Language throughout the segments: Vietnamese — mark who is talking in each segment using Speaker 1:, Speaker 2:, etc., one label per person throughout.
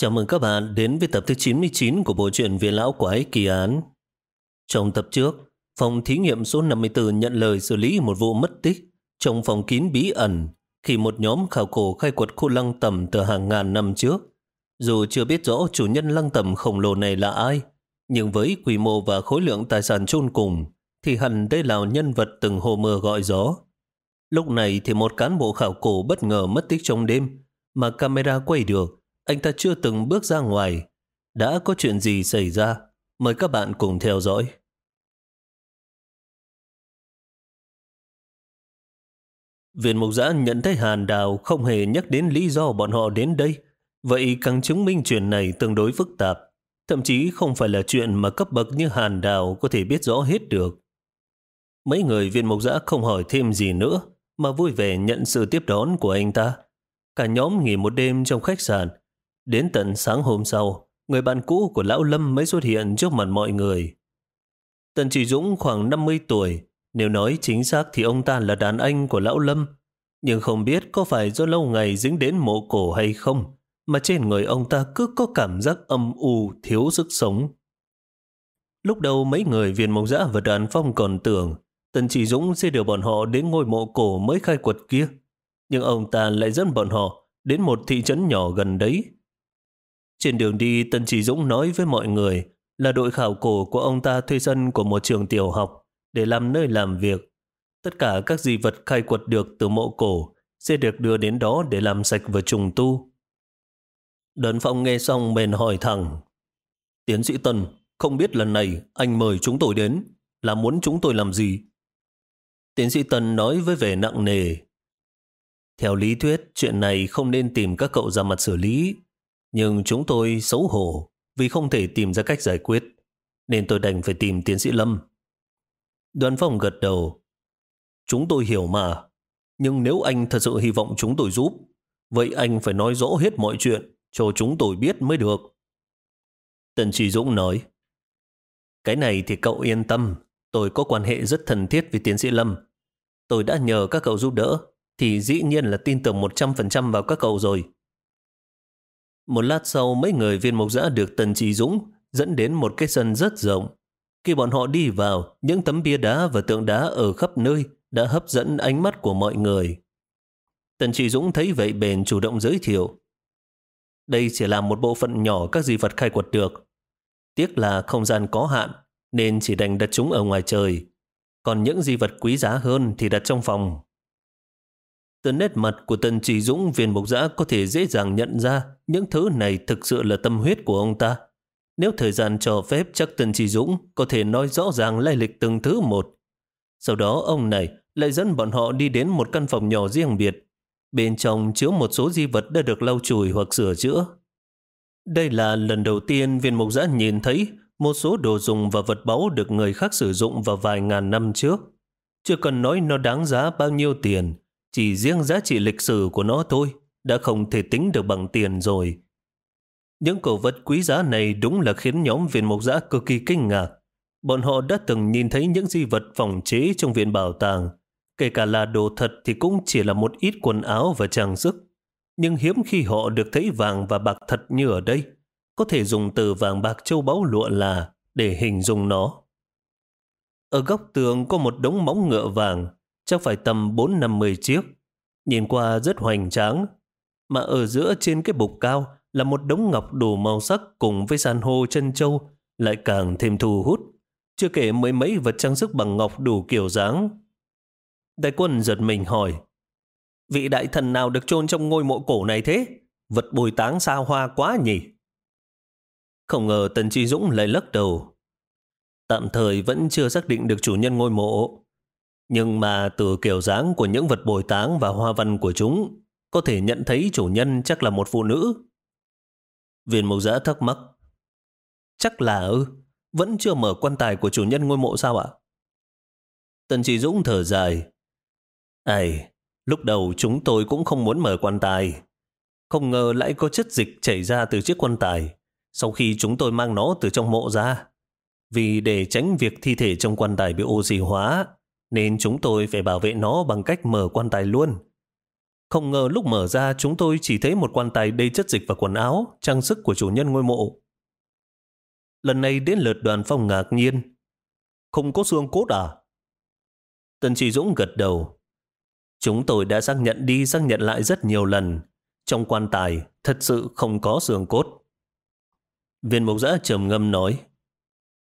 Speaker 1: Chào mừng các bạn đến với tập thứ 99 của bộ truyện Viên Lão Quái Kỳ Án. Trong tập trước, phòng thí nghiệm số 54 nhận lời xử lý một vụ mất tích trong phòng kín bí ẩn khi một nhóm khảo cổ khai quật khu lăng tầm từ hàng ngàn năm trước. Dù chưa biết rõ chủ nhân lăng tầm khổng lồ này là ai, nhưng với quy mô và khối lượng tài sản chôn cùng, thì hẳn đây là nhân vật từng hồ mưa gọi gió. Lúc này thì một cán bộ khảo cổ bất ngờ mất tích trong đêm, mà camera quay được anh ta chưa từng bước ra ngoài. Đã có chuyện gì xảy ra? Mời các bạn cùng theo dõi. Viện Mục Giã nhận thấy Hàn Đào không hề nhắc đến lý do bọn họ đến đây. Vậy càng chứng minh chuyện này tương đối phức tạp. Thậm chí không phải là chuyện mà cấp bậc như Hàn Đào có thể biết rõ hết được. Mấy người viên mục giã không hỏi thêm gì nữa, mà vui vẻ nhận sự tiếp đón của anh ta. Cả nhóm nghỉ một đêm trong khách sạn, Đến tận sáng hôm sau, người bạn cũ của Lão Lâm mới xuất hiện trước mặt mọi người. Tần Chỉ Dũng khoảng 50 tuổi, nếu nói chính xác thì ông ta là đàn anh của Lão Lâm. Nhưng không biết có phải do lâu ngày dính đến mộ cổ hay không, mà trên người ông ta cứ có cảm giác âm u, thiếu sức sống. Lúc đầu mấy người viên mộc giã và đoàn phong còn tưởng Tần Chỉ Dũng sẽ đưa bọn họ đến ngôi mộ cổ mới khai quật kia. Nhưng ông ta lại dẫn bọn họ đến một thị trấn nhỏ gần đấy trên đường đi, Tân Chỉ Dũng nói với mọi người là đội khảo cổ của ông ta thuê sân của một trường tiểu học để làm nơi làm việc. Tất cả các di vật khai quật được từ mộ cổ sẽ được đưa đến đó để làm sạch và trùng tu. Đơn Phong nghe xong bèn hỏi thẳng. Tiến sĩ Tân, không biết lần này anh mời chúng tôi đến là muốn chúng tôi làm gì? Tiến sĩ Tân nói với vẻ nặng nề. Theo lý thuyết, chuyện này không nên tìm các cậu ra mặt xử lý, nhưng chúng tôi xấu hổ vì không thể tìm ra cách giải quyết, nên tôi đành phải tìm tiến sĩ Lâm. Đoàn phòng gật đầu. Chúng tôi hiểu mà, nhưng nếu anh thật sự hy vọng chúng tôi giúp, vậy anh phải nói rõ hết mọi chuyện cho chúng tôi biết mới được. Tần trì Dũng nói, cái này thì cậu yên tâm, tôi có quan hệ rất thân thiết với tiến sĩ Lâm. Tôi đã nhờ các cậu giúp đỡ, thì dĩ nhiên là tin tưởng 100% vào các cậu rồi. Một lát sau, mấy người viên mộc giã được Tần Trí Dũng dẫn đến một cái sân rất rộng. Khi bọn họ đi vào, những tấm bia đá và tượng đá ở khắp nơi đã hấp dẫn ánh mắt của mọi người. Tần Trí Dũng thấy vậy bền chủ động giới thiệu. Đây chỉ là một bộ phận nhỏ các di vật khai quật được. Tiếc là không gian có hạn, nên chỉ đành đặt chúng ở ngoài trời. Còn những di vật quý giá hơn thì đặt trong phòng. Từ nét mặt của Tần Chỉ Dũng viên mục giã có thể dễ dàng nhận ra những thứ này thực sự là tâm huyết của ông ta. Nếu thời gian cho phép chắc Tần Chỉ Dũng có thể nói rõ ràng lai lịch từng thứ một. Sau đó ông này lại dẫn bọn họ đi đến một căn phòng nhỏ riêng biệt. Bên trong chứa một số di vật đã được lau chùi hoặc sửa chữa. Đây là lần đầu tiên viên mục giã nhìn thấy một số đồ dùng và vật báu được người khác sử dụng vào vài ngàn năm trước. Chưa cần nói nó đáng giá bao nhiêu tiền, chỉ riêng giá trị lịch sử của nó thôi đã không thể tính được bằng tiền rồi. Những cổ vật quý giá này đúng là khiến nhóm viên mộc giã cực kỳ kinh ngạc. Bọn họ đã từng nhìn thấy những di vật phòng chế trong viện bảo tàng. Kể cả là đồ thật thì cũng chỉ là một ít quần áo và trang sức. Nhưng hiếm khi họ được thấy vàng và bạc thật như ở đây. Có thể dùng từ vàng bạc châu báu lụa là để hình dung nó. Ở góc tường có một đống móng ngựa vàng chắc phải tầm 4-50 chiếc. Nhìn qua rất hoành tráng, mà ở giữa trên cái bục cao là một đống ngọc đủ màu sắc cùng với san hô chân châu lại càng thêm thu hút. Chưa kể mấy mấy vật trang sức bằng ngọc đủ kiểu dáng. Đại quân giật mình hỏi, vị đại thần nào được chôn trong ngôi mộ cổ này thế? Vật bồi táng xa hoa quá nhỉ? Không ngờ Tần Chi Dũng lại lắc đầu. Tạm thời vẫn chưa xác định được chủ nhân ngôi mộ. Nhưng mà từ kiểu dáng của những vật bồi táng và hoa văn của chúng, có thể nhận thấy chủ nhân chắc là một phụ nữ. Viên mộc giã thắc mắc. Chắc là ư, vẫn chưa mở quan tài của chủ nhân ngôi mộ sao ạ? Tần Chỉ Dũng thở dài. Ây, lúc đầu chúng tôi cũng không muốn mở quan tài. Không ngờ lại có chất dịch chảy ra từ chiếc quan tài sau khi chúng tôi mang nó từ trong mộ ra. Vì để tránh việc thi thể trong quan tài bị oxy hóa, nên chúng tôi phải bảo vệ nó bằng cách mở quan tài luôn. Không ngờ lúc mở ra chúng tôi chỉ thấy một quan tài đầy chất dịch và quần áo, trang sức của chủ nhân ngôi mộ. Lần này đến lượt đoàn phong ngạc nhiên. Không có xương cốt à? Tần Trì Dũng gật đầu. Chúng tôi đã xác nhận đi xác nhận lại rất nhiều lần. Trong quan tài thật sự không có xương cốt. Viên mộc giã trầm ngâm nói.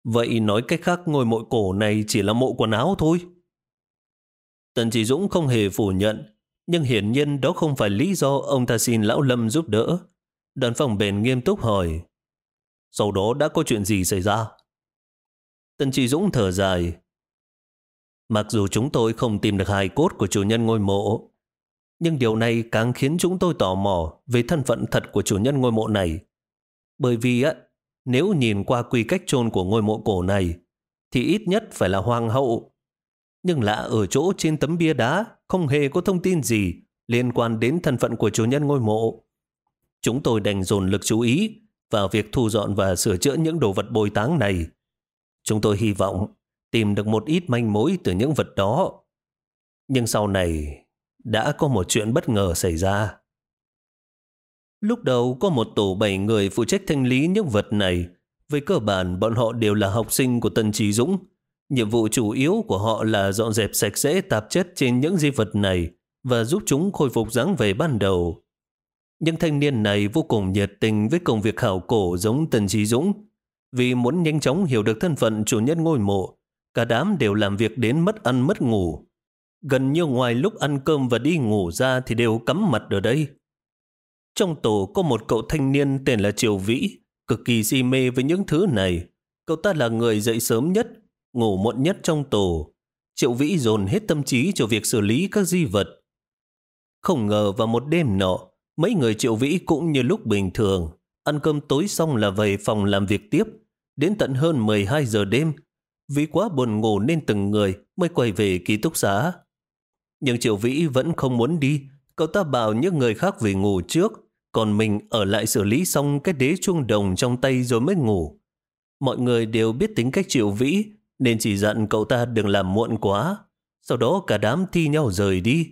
Speaker 1: Vậy nói cách khác ngôi mộ cổ này chỉ là mộ quần áo thôi. Tần Chỉ Dũng không hề phủ nhận, nhưng hiển nhiên đó không phải lý do ông ta xin Lão Lâm giúp đỡ. Đoàn phòng bền nghiêm túc hỏi, sau đó đã có chuyện gì xảy ra? Tần Chỉ Dũng thở dài, Mặc dù chúng tôi không tìm được hài cốt của chủ nhân ngôi mộ, nhưng điều này càng khiến chúng tôi tò mò về thân phận thật của chủ nhân ngôi mộ này. Bởi vì á, nếu nhìn qua quy cách chôn của ngôi mộ cổ này, thì ít nhất phải là hoàng hậu. Nhưng lạ ở chỗ trên tấm bia đá không hề có thông tin gì liên quan đến thân phận của chủ nhân ngôi mộ. Chúng tôi đành dồn lực chú ý vào việc thu dọn và sửa chữa những đồ vật bồi táng này. Chúng tôi hy vọng tìm được một ít manh mối từ những vật đó. Nhưng sau này đã có một chuyện bất ngờ xảy ra. Lúc đầu có một tổ bảy người phụ trách thanh lý những vật này. Về cơ bản, bọn họ đều là học sinh của Tân Trí Dũng. Nhiệm vụ chủ yếu của họ là dọn dẹp sạch sẽ tạp chất trên những di vật này và giúp chúng khôi phục dáng về ban đầu. Những thanh niên này vô cùng nhiệt tình với công việc khảo cổ giống tần Trí Dũng. Vì muốn nhanh chóng hiểu được thân phận chủ nhân ngôi mộ, cả đám đều làm việc đến mất ăn mất ngủ. Gần như ngoài lúc ăn cơm và đi ngủ ra thì đều cắm mặt ở đây. Trong tổ có một cậu thanh niên tên là Triều Vĩ, cực kỳ si mê với những thứ này. Cậu ta là người dậy sớm nhất, ngủ muộn nhất trong tổ. Triệu Vĩ dồn hết tâm trí cho việc xử lý các di vật. Không ngờ vào một đêm nọ, mấy người Triệu Vĩ cũng như lúc bình thường. Ăn cơm tối xong là về phòng làm việc tiếp. Đến tận hơn 12 giờ đêm, vì quá buồn ngủ nên từng người mới quay về ký túc xá. Nhưng Triệu Vĩ vẫn không muốn đi. Cậu ta bảo những người khác về ngủ trước còn mình ở lại xử lý xong cái đế chuông đồng trong tay rồi mới ngủ. Mọi người đều biết tính cách triệu vĩ, nên chỉ dặn cậu ta đừng làm muộn quá. Sau đó cả đám thi nhau rời đi.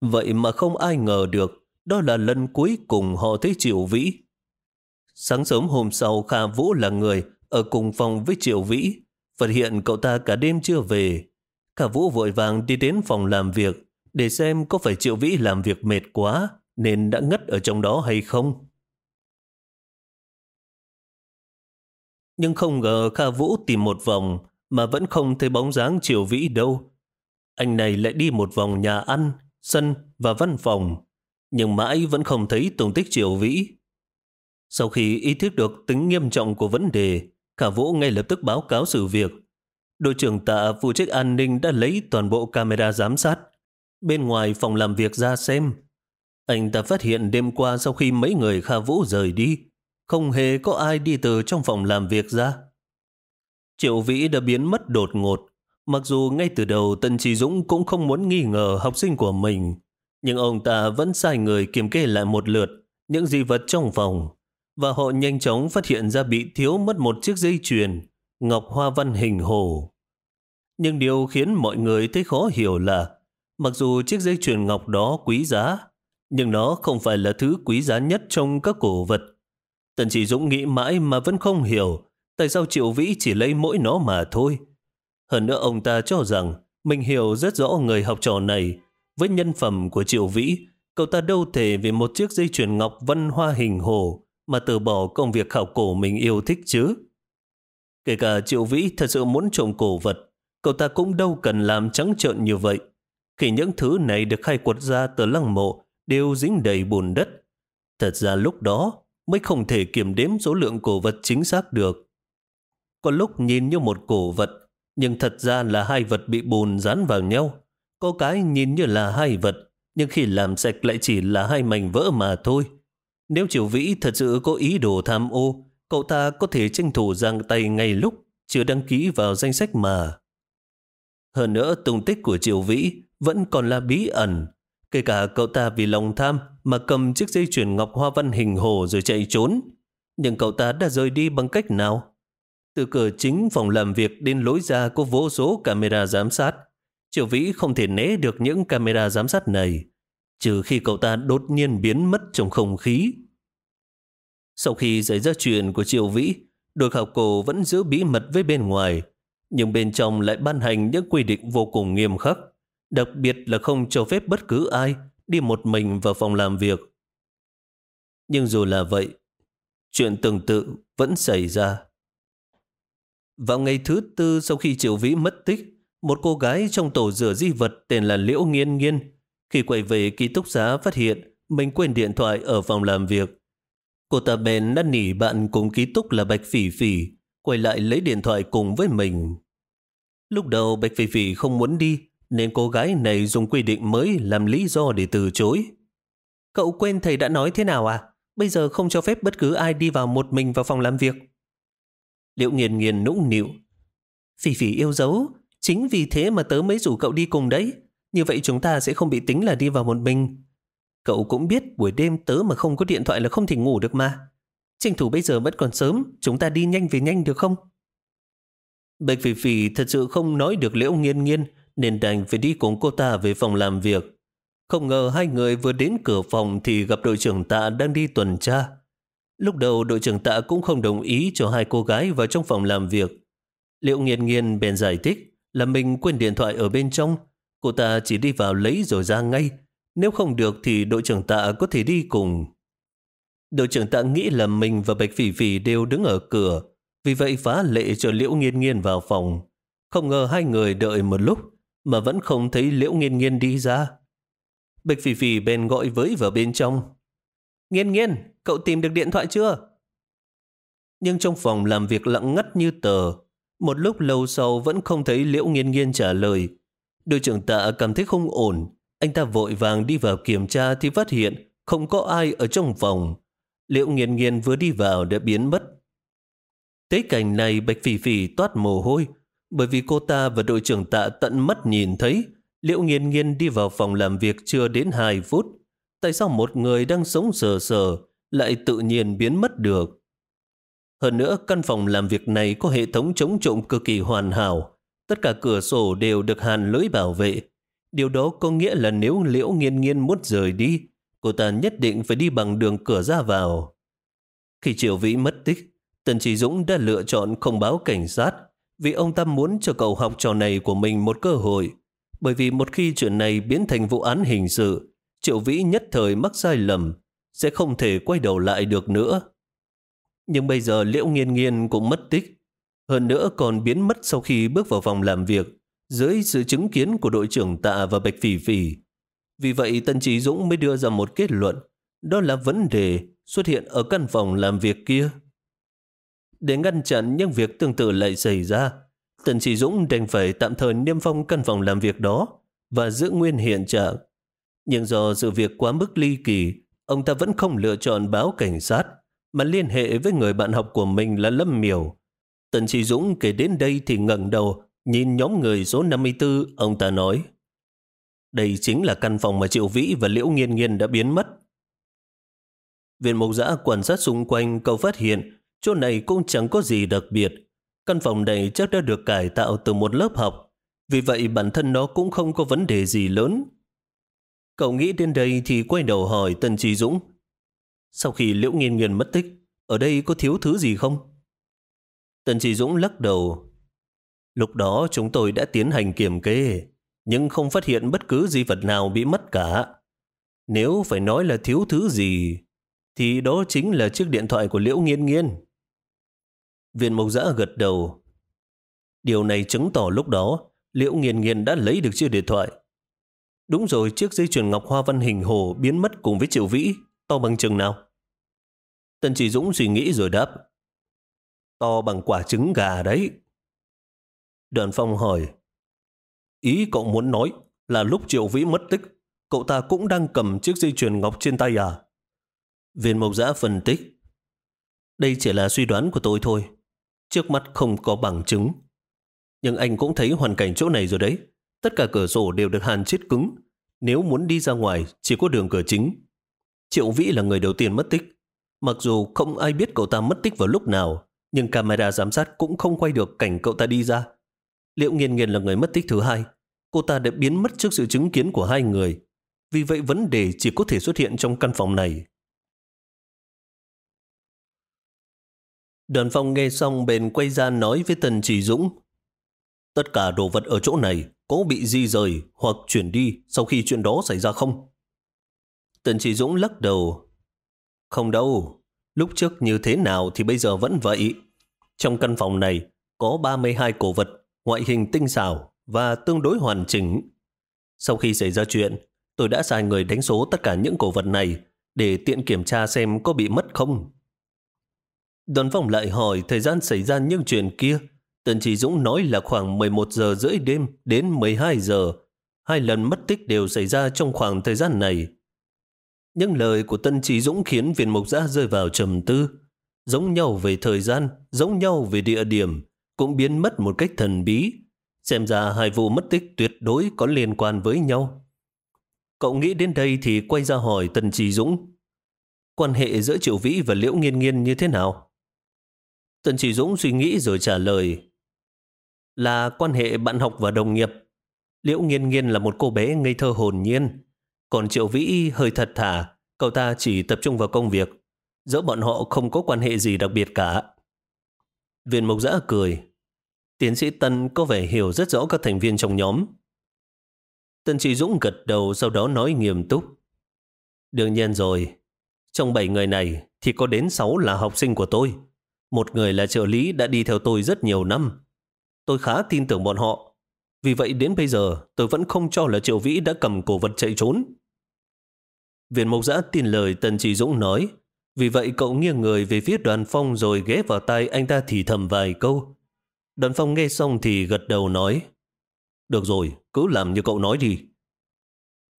Speaker 1: Vậy mà không ai ngờ được, đó là lần cuối cùng họ thấy Triệu Vĩ. Sáng sớm hôm sau Kha Vũ là người ở cùng phòng với Triệu Vĩ. Phát hiện cậu ta cả đêm chưa về. Kha Vũ vội vàng đi đến phòng làm việc để xem có phải Triệu Vĩ làm việc mệt quá nên đã ngất ở trong đó hay không. Nhưng không ngờ Kha Vũ tìm một vòng mà vẫn không thấy bóng dáng Triều Vĩ đâu. Anh này lại đi một vòng nhà ăn, sân và văn phòng, nhưng mãi vẫn không thấy tung tích Triều Vĩ. Sau khi ý thức được tính nghiêm trọng của vấn đề, Khả Vũ ngay lập tức báo cáo sự việc. Đội trưởng tạ phụ trách an ninh đã lấy toàn bộ camera giám sát bên ngoài phòng làm việc ra xem anh ta phát hiện đêm qua sau khi mấy người Kha Vũ rời đi, không hề có ai đi từ trong phòng làm việc ra. Triệu Vĩ đã biến mất đột ngột, mặc dù ngay từ đầu Tân Trí Dũng cũng không muốn nghi ngờ học sinh của mình, nhưng ông ta vẫn sai người kiểm kê lại một lượt những di vật trong phòng, và họ nhanh chóng phát hiện ra bị thiếu mất một chiếc dây chuyền, ngọc hoa văn hình hồ. Nhưng điều khiến mọi người thấy khó hiểu là, mặc dù chiếc dây chuyền ngọc đó quý giá, nhưng nó không phải là thứ quý giá nhất trong các cổ vật. Tần chỉ Dũng nghĩ mãi mà vẫn không hiểu tại sao Triệu Vĩ chỉ lấy mỗi nó mà thôi. Hơn nữa ông ta cho rằng mình hiểu rất rõ người học trò này với nhân phẩm của Triệu Vĩ cậu ta đâu thể vì một chiếc dây chuyền ngọc văn hoa hình hồ mà từ bỏ công việc khảo cổ mình yêu thích chứ. Kể cả Triệu Vĩ thật sự muốn trộm cổ vật, cậu ta cũng đâu cần làm trắng trợn như vậy. Khi những thứ này được khai quật ra từ lăng mộ đều dính đầy bùn đất. Thật ra lúc đó mới không thể kiểm đếm số lượng cổ vật chính xác được. Có lúc nhìn như một cổ vật, nhưng thật ra là hai vật bị bùn dán vào nhau. Có cái nhìn như là hai vật, nhưng khi làm sạch lại chỉ là hai mảnh vỡ mà thôi. Nếu Triều Vĩ thật sự có ý đồ tham ô, cậu ta có thể tranh thủ giang tay ngay lúc chưa đăng ký vào danh sách mà. Hơn nữa, tung tích của Triều Vĩ vẫn còn là bí ẩn, Kể cả cậu ta vì lòng tham mà cầm chiếc dây chuyền ngọc hoa văn hình hồ rồi chạy trốn. Nhưng cậu ta đã rời đi bằng cách nào? Từ cửa chính phòng làm việc đến lối ra có vô số camera giám sát. Triệu Vĩ không thể né được những camera giám sát này. trừ khi cậu ta đột nhiên biến mất trong không khí. Sau khi xảy ra chuyện của Triệu Vĩ, đội khảo cổ vẫn giữ bí mật với bên ngoài, nhưng bên trong lại ban hành những quy định vô cùng nghiêm khắc, đặc biệt là không cho phép bất cứ ai đi một mình vào phòng làm việc. Nhưng dù là vậy, chuyện tương tự vẫn xảy ra. Vào ngày thứ tư sau khi Triệu Vĩ mất tích, một cô gái trong tổ rửa di vật tên là Liễu Nghiên Nghiên, khi quay về ký túc xá phát hiện mình quên điện thoại ở phòng làm việc. Cô ta bèn năn nỉ bạn cùng ký túc là Bạch Phỉ Phỉ, quay lại lấy điện thoại cùng với mình. Lúc đầu Bạch Phỉ Phỉ không muốn đi, nên cô gái này dùng quy định mới làm lý do để từ chối. Cậu quên thầy đã nói thế nào à? Bây giờ không cho phép bất cứ ai đi vào một mình vào phòng làm việc. Liệu nghiền nghiền nũng nịu. Phỉ phỉ yêu dấu, chính vì thế mà tớ mới rủ cậu đi cùng đấy. Như vậy chúng ta sẽ không bị tính là đi vào một mình. Cậu cũng biết buổi đêm tớ mà không có điện thoại là không thể ngủ được mà. Tranh thủ bây giờ vẫn còn sớm, chúng ta đi nhanh về nhanh được không? Bạch Phỉ Phỉ thật sự không nói được liễu nghiên nghiên, nên đành phải đi cùng cô ta về phòng làm việc. Không ngờ hai người vừa đến cửa phòng thì gặp đội trưởng tạ đang đi tuần tra. Lúc đầu đội trưởng tạ cũng không đồng ý cho hai cô gái vào trong phòng làm việc. Liệu nghiên nghiên bèn giải thích là mình quên điện thoại ở bên trong. Cô ta chỉ đi vào lấy rồi ra ngay. Nếu không được thì đội trưởng tạ có thể đi cùng. Đội trưởng tạ nghĩ là mình và Bạch Phỉ Phỉ đều đứng ở cửa. Vì vậy phá lệ cho Liễu Nghiên Nghiên vào phòng. Không ngờ hai người đợi một lúc mà vẫn không thấy Liễu Nghiên Nghiên đi ra. Bạch Phỉ Phỉ bèn gọi với vào bên trong. Nghiên nghiên, cậu tìm được điện thoại chưa? Nhưng trong phòng làm việc lặng ngắt như tờ. Một lúc lâu sau vẫn không thấy Liễu Nghiên Nghiên trả lời. Đội trưởng tạ cảm thấy không ổn. Anh ta vội vàng đi vào kiểm tra thì phát hiện không có ai ở trong phòng. Liễu Nghiên Nghiên vừa đi vào đã biến mất. Thấy cảnh này Bạch Phỉ Phỉ toát mồ hôi bởi vì cô ta và đội trưởng tạ tận mắt nhìn thấy Liễu Nghiên Nghiên đi vào phòng làm việc chưa đến 2 phút. Tại sao một người đang sống sờ sờ lại tự nhiên biến mất được? Hơn nữa, căn phòng làm việc này có hệ thống chống trộm cực kỳ hoàn hảo. Tất cả cửa sổ đều được hàn lưới bảo vệ. Điều đó có nghĩa là nếu Liễu Nghiên Nghiên muốn rời đi, cô ta nhất định phải đi bằng đường cửa ra vào. Khi Triệu Vĩ mất tích, Tần Trí Dũng đã lựa chọn không báo cảnh sát vì ông ta muốn cho cậu học trò này của mình một cơ hội bởi vì một khi chuyện này biến thành vụ án hình sự, Triệu Vĩ nhất thời mắc sai lầm, sẽ không thể quay đầu lại được nữa. Nhưng bây giờ Liễu Nghiên Nghiên cũng mất tích, hơn nữa còn biến mất sau khi bước vào phòng làm việc, dưới sự chứng kiến của đội trưởng Tạ và Bạch Phỉ Phỉ. Vì vậy Tân Trí Dũng mới đưa ra một kết luận, đó là vấn đề xuất hiện ở căn phòng làm việc kia. Để ngăn chặn những việc tương tự lại xảy ra, Tần Chỉ Dũng đành phải tạm thời niêm phong căn phòng làm việc đó và giữ nguyên hiện trạng. Nhưng do sự việc quá mức ly kỳ, ông ta vẫn không lựa chọn báo cảnh sát, mà liên hệ với người bạn học của mình là Lâm Miểu. Tần Trí Dũng kể đến đây thì ngẩng đầu, nhìn nhóm người số 54, ông ta nói. Đây chính là căn phòng mà Triệu Vĩ và Liễu Nghiên Nghiên đã biến mất. Viện mộc giã quan sát xung quanh cậu phát hiện chỗ này cũng chẳng có gì đặc biệt. Căn phòng này chắc đã được cải tạo từ một lớp học, vì vậy bản thân nó cũng không có vấn đề gì lớn. Cậu nghĩ đến đây thì quay đầu hỏi Tần Trí Dũng. Sau khi Liễu Nghiên Nghiên mất tích, ở đây có thiếu thứ gì không? Tần Trí Dũng lắc đầu. Lúc đó chúng tôi đã tiến hành kiểm kê, nhưng không phát hiện bất cứ di vật nào bị mất cả. Nếu phải nói là thiếu thứ gì, thì đó chính là chiếc điện thoại của Liễu Nghiên Nghiên. Viên mộc giã gật đầu. Điều này chứng tỏ lúc đó Liễu Nghiên Nghiên đã lấy được chiếc điện thoại. Đúng rồi, chiếc dây chuyền ngọc hoa văn hình hồ biến mất cùng với triệu vĩ, to bằng chừng nào? Tần Chỉ Dũng suy nghĩ rồi đáp. To bằng quả trứng gà đấy. Đoàn Phong hỏi. Ý cậu muốn nói là lúc triệu vĩ mất tích, cậu ta cũng đang cầm chiếc dây chuyền ngọc trên tay à? Viên mộc giã phân tích. Đây chỉ là suy đoán của tôi thôi. Trước mắt không có bằng chứng. Nhưng anh cũng thấy hoàn cảnh chỗ này rồi đấy. Tất cả cửa sổ đều được hàn chết cứng. Nếu muốn đi ra ngoài, chỉ có đường cửa chính. Triệu Vĩ là người đầu tiên mất tích. Mặc dù không ai biết cậu ta mất tích vào lúc nào, nhưng camera giám sát cũng không quay được cảnh cậu ta đi ra. Liệu nghiền nghiền là người mất tích thứ hai? Cô ta đã biến mất trước sự chứng kiến của hai người. Vì vậy vấn đề chỉ có thể xuất hiện trong căn phòng này. Đoàn phong nghe xong bền quay ra nói với Tần Chỉ Dũng. Tất cả đồ vật ở chỗ này có bị di rời hoặc chuyển đi sau khi chuyện đó xảy ra không? Tần Chỉ Dũng lắc đầu. Không đâu, lúc trước như thế nào thì bây giờ vẫn vậy. Trong căn phòng này có 32 cổ vật, ngoại hình tinh xảo và tương đối hoàn chỉnh. Sau khi xảy ra chuyện, tôi đã sai người đánh số tất cả những cổ vật này để tiện kiểm tra xem có bị mất không. Đoàn vòng lại hỏi thời gian xảy ra những chuyện kia. Tần Chỉ Dũng nói là khoảng 11 giờ rưỡi đêm đến 12 giờ. Hai lần mất tích đều xảy ra trong khoảng thời gian này. Những lời của Tân Chỉ Dũng khiến viên mục giã rơi vào trầm tư. Giống nhau về thời gian, giống nhau về địa điểm, cũng biến mất một cách thần bí. Xem ra hai vụ mất tích tuyệt đối có liên quan với nhau. Cậu nghĩ đến đây thì quay ra hỏi Tân Chỉ Dũng. Quan hệ giữa Triệu Vĩ và Liễu Nghiên Nghiên như thế nào? Tân Chỉ Dũng suy nghĩ rồi trả lời. Là quan hệ bạn học và đồng nghiệp. Liễu Nghiên Nghiên là một cô bé ngây thơ hồn nhiên. Còn Triệu Vĩ hơi thật thà, cậu ta chỉ tập trung vào công việc. Giữa bọn họ không có quan hệ gì đặc biệt cả. Viên Mộc Giã cười. Tiến sĩ Tân có vẻ hiểu rất rõ các thành viên trong nhóm. Tân Trí Dũng gật đầu sau đó nói nghiêm túc. Đương nhiên rồi, trong 7 người này thì có đến 6 là học sinh của tôi. Một người là trợ lý đã đi theo tôi rất nhiều năm. Tôi khá tin tưởng bọn họ. Vì vậy đến bây giờ tôi vẫn không cho là Triệu Vĩ đã cầm cổ vật chạy trốn. Viện Mộc Giã tin lời Tần trì Dũng nói. Vì vậy cậu nghiêng người về phía đoàn phong rồi ghé vào tay anh ta thì thầm vài câu. Đoàn phong nghe xong thì gật đầu nói. Được rồi, cứ làm như cậu nói đi.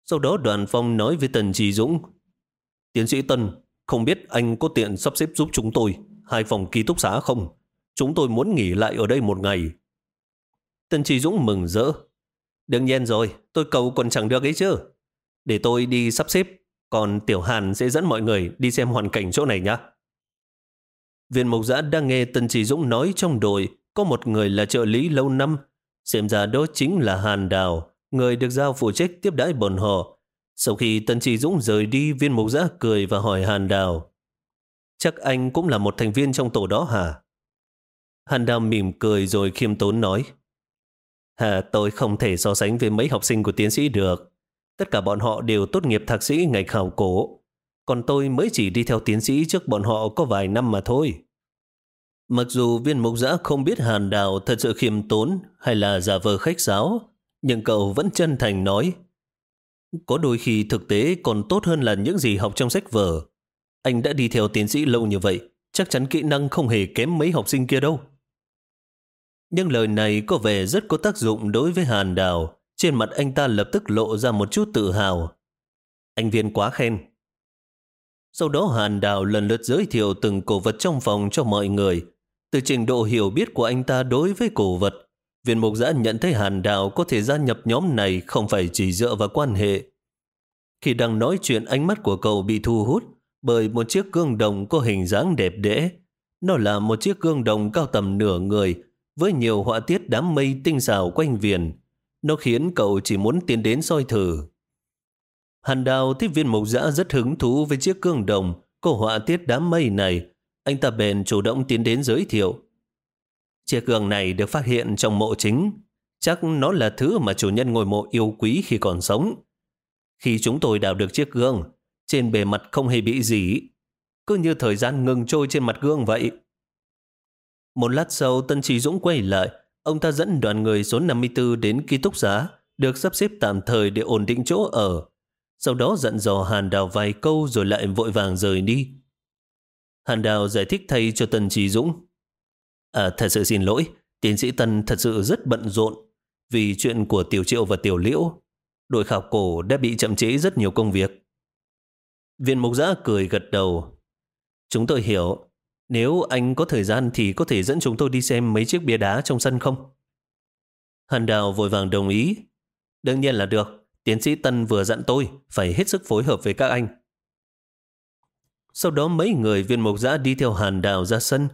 Speaker 1: Sau đó đoàn phong nói với Tần trì Dũng. Tiến sĩ Tân, không biết anh có tiện sắp xếp giúp chúng tôi hai phòng ký túc xá không? Chúng tôi muốn nghỉ lại ở đây một ngày. Tân Trí Dũng mừng rỡ. Đương nhiên rồi, tôi cầu còn chẳng được ấy chứ. Để tôi đi sắp xếp, còn Tiểu Hàn sẽ dẫn mọi người đi xem hoàn cảnh chỗ này nhá. Viên Mộc Giã đang nghe Tân Trí Dũng nói trong đội có một người là trợ lý lâu năm. Xem ra đó chính là Hàn Đào, người được giao phụ trách tiếp đãi bọn họ. Sau khi Tân Trí Dũng rời đi, viên Mộc Giã cười và hỏi Hàn Đào. Chắc anh cũng là một thành viên trong tổ đó hả? Hàn Đào mỉm cười rồi khiêm tốn nói. À, tôi không thể so sánh với mấy học sinh của tiến sĩ được. Tất cả bọn họ đều tốt nghiệp thạc sĩ ngành khảo cổ. Còn tôi mới chỉ đi theo tiến sĩ trước bọn họ có vài năm mà thôi. Mặc dù viên mục giã không biết Hàn Đào thật sự khiêm tốn hay là giả vờ khách sáo, nhưng cậu vẫn chân thành nói. Có đôi khi thực tế còn tốt hơn là những gì học trong sách vở. Anh đã đi theo tiến sĩ lâu như vậy, chắc chắn kỹ năng không hề kém mấy học sinh kia đâu. Nhưng lời này có vẻ rất có tác dụng đối với Hàn Đào. Trên mặt anh ta lập tức lộ ra một chút tự hào. Anh viên quá khen. Sau đó Hàn Đào lần lượt giới thiệu từng cổ vật trong phòng cho mọi người. Từ trình độ hiểu biết của anh ta đối với cổ vật, viên mục giã nhận thấy Hàn Đào có thể gia nhập nhóm này không phải chỉ dựa vào quan hệ. Khi đang nói chuyện ánh mắt của cậu bị thu hút, bởi một chiếc gương đồng có hình dáng đẹp đẽ. Nó là một chiếc gương đồng cao tầm nửa người, với nhiều họa tiết đám mây tinh xảo quanh viền. Nó khiến cậu chỉ muốn tiến đến soi thử. Hàn đào thích viên mộc dã rất hứng thú với chiếc gương đồng có họa tiết đám mây này. Anh ta bèn chủ động tiến đến giới thiệu. Chiếc gương này được phát hiện trong mộ chính. Chắc nó là thứ mà chủ nhân ngôi mộ yêu quý khi còn sống. Khi chúng tôi đào được chiếc gương, trên bề mặt không hề bị gì. Cứ như thời gian ngừng trôi trên mặt gương vậy. Một lát sau, Tân Trí Dũng quay lại. Ông ta dẫn đoàn người số 54 đến ký túc xá, được sắp xếp tạm thời để ổn định chỗ ở. Sau đó dặn dò Hàn Đào vài câu rồi lại vội vàng rời đi. Hàn Đào giải thích thay cho Tân Trí Dũng. À, thật sự xin lỗi, tiến sĩ Tân thật sự rất bận rộn vì chuyện của Tiểu Triệu và Tiểu Liễu. Đội khảo cổ đã bị chậm trễ rất nhiều công việc. Viên mục giã cười gật đầu. Chúng tôi hiểu. Nếu anh có thời gian thì có thể dẫn chúng tôi đi xem mấy chiếc bia đá trong sân không? Hàn Đào vội vàng đồng ý. Đương nhiên là được. Tiến sĩ Tân vừa dặn tôi phải hết sức phối hợp với các anh. Sau đó mấy người viên mục giã đi theo Hàn Đào ra sân.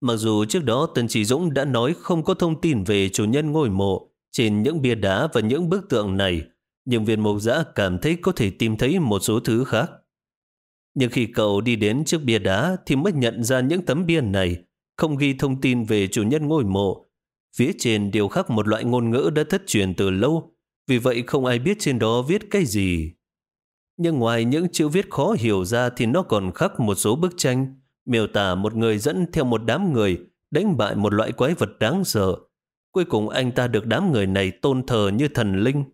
Speaker 1: Mặc dù trước đó Tân Chỉ Dũng đã nói không có thông tin về chủ nhân ngôi mộ trên những bia đá và những bức tượng này, nhưng viên mộc giã cảm thấy có thể tìm thấy một số thứ khác. Nhưng khi cậu đi đến trước bia đá thì mới nhận ra những tấm bia này không ghi thông tin về chủ nhân ngôi mộ. Phía trên đều khắc một loại ngôn ngữ đã thất truyền từ lâu, vì vậy không ai biết trên đó viết cái gì. Nhưng ngoài những chữ viết khó hiểu ra thì nó còn khắc một số bức tranh, miêu tả một người dẫn theo một đám người đánh bại một loại quái vật đáng sợ. Cuối cùng anh ta được đám người này tôn thờ như thần linh.